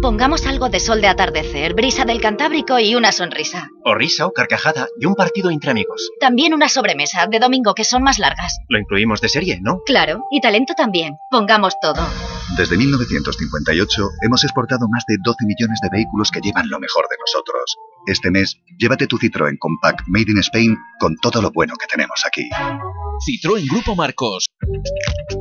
Pongamos algo de sol de atardecer, brisa del Cantábrico y una sonrisa. O risa o carcajada y un partido entre amigos. También una sobremesa de domingo que son más largas. Lo incluimos de serie, ¿no? Claro, y talento también. Pongamos todo. Desde 1958 hemos exportado más de 12 millones de vehículos que llevan lo mejor de nosotros. Este mes, llévate tu Citroën Compact Made in Spain con todo lo bueno que tenemos aquí. Citroën Grupo Marcos.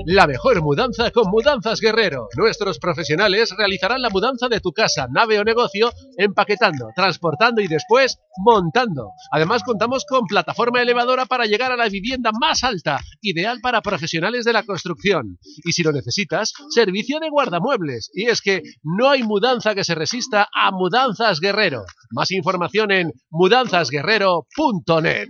La mejor mudanza con Mudanzas Guerrero. Nuestros profesionales realizarán la mudanza de tu casa, nave o negocio, empaquetando, transportando y después montando. Además contamos con plataforma elevadora para llegar a la vivienda más alta, ideal para profesionales de la construcción. Y si lo necesitas, servicio de guardamuebles. Y es que no hay mudanza que se resista a Mudanzas Guerrero. Más información en mudanzasguerrero.net.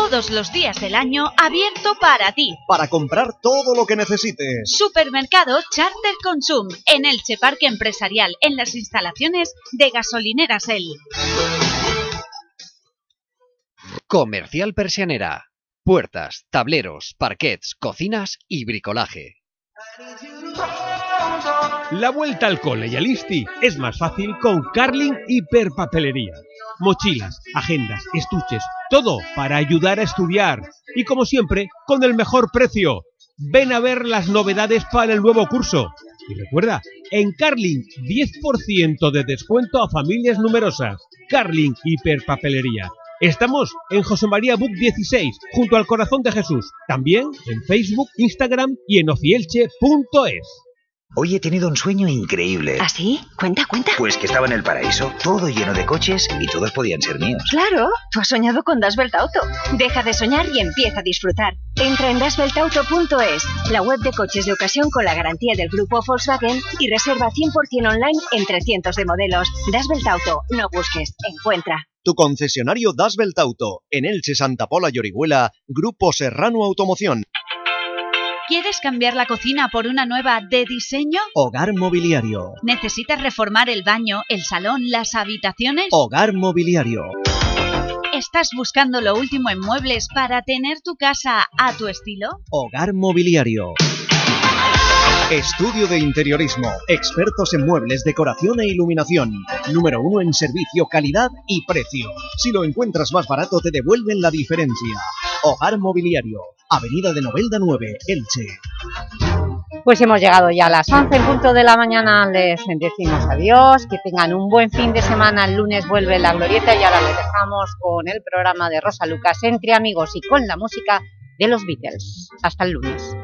Todos los días del año abierto para ti. Para comprar todo lo que necesites. Supermercado Charter Consum en Elche Parque Empresarial en las instalaciones de Gasolineras El. Comercial Persianera. Puertas, tableros, parquets, cocinas y bricolaje. La vuelta al cole y al insti es más fácil con Carling Hiperpapelería. Mochilas, agendas, estuches, todo para ayudar a estudiar. Y como siempre, con el mejor precio. Ven a ver las novedades para el nuevo curso. Y recuerda, en Carling, 10% de descuento a familias numerosas. Carling Hiperpapelería. Estamos en José María Book 16, junto al Corazón de Jesús. También en Facebook, Instagram y en ocielche.es. Hoy he tenido un sueño increíble. ¿Ah, sí? Cuenta, cuenta. Pues que estaba en el paraíso, todo lleno de coches y todos podían ser míos. Claro, tú has soñado con Das Belt Auto. Deja de soñar y empieza a disfrutar. Entra en dasbeltauto.es, la web de coches de ocasión con la garantía del grupo Volkswagen y reserva 100% online en 300 de modelos. Das Belt Auto, no busques, encuentra. Tu concesionario Das Belt Auto, en Elche, Santa Pola y Orihuela, Grupo Serrano Automoción. ¿Quieres cambiar la cocina por una nueva de diseño? Hogar Mobiliario. ¿Necesitas reformar el baño, el salón, las habitaciones? Hogar Mobiliario. ¿Estás buscando lo último en muebles para tener tu casa a tu estilo? Hogar Mobiliario. Estudio de Interiorismo. Expertos en muebles, decoración e iluminación. Número uno en servicio, calidad y precio. Si lo encuentras más barato, te devuelven la diferencia. Hogar Mobiliario. Avenida de Novelda 9, Elche. Pues hemos llegado ya a las 11 en punto de la mañana, les decimos adiós, que tengan un buen fin de semana, el lunes vuelve la glorieta y ahora les dejamos con el programa de Rosa Lucas, entre amigos y con la música de los Beatles. Hasta el lunes.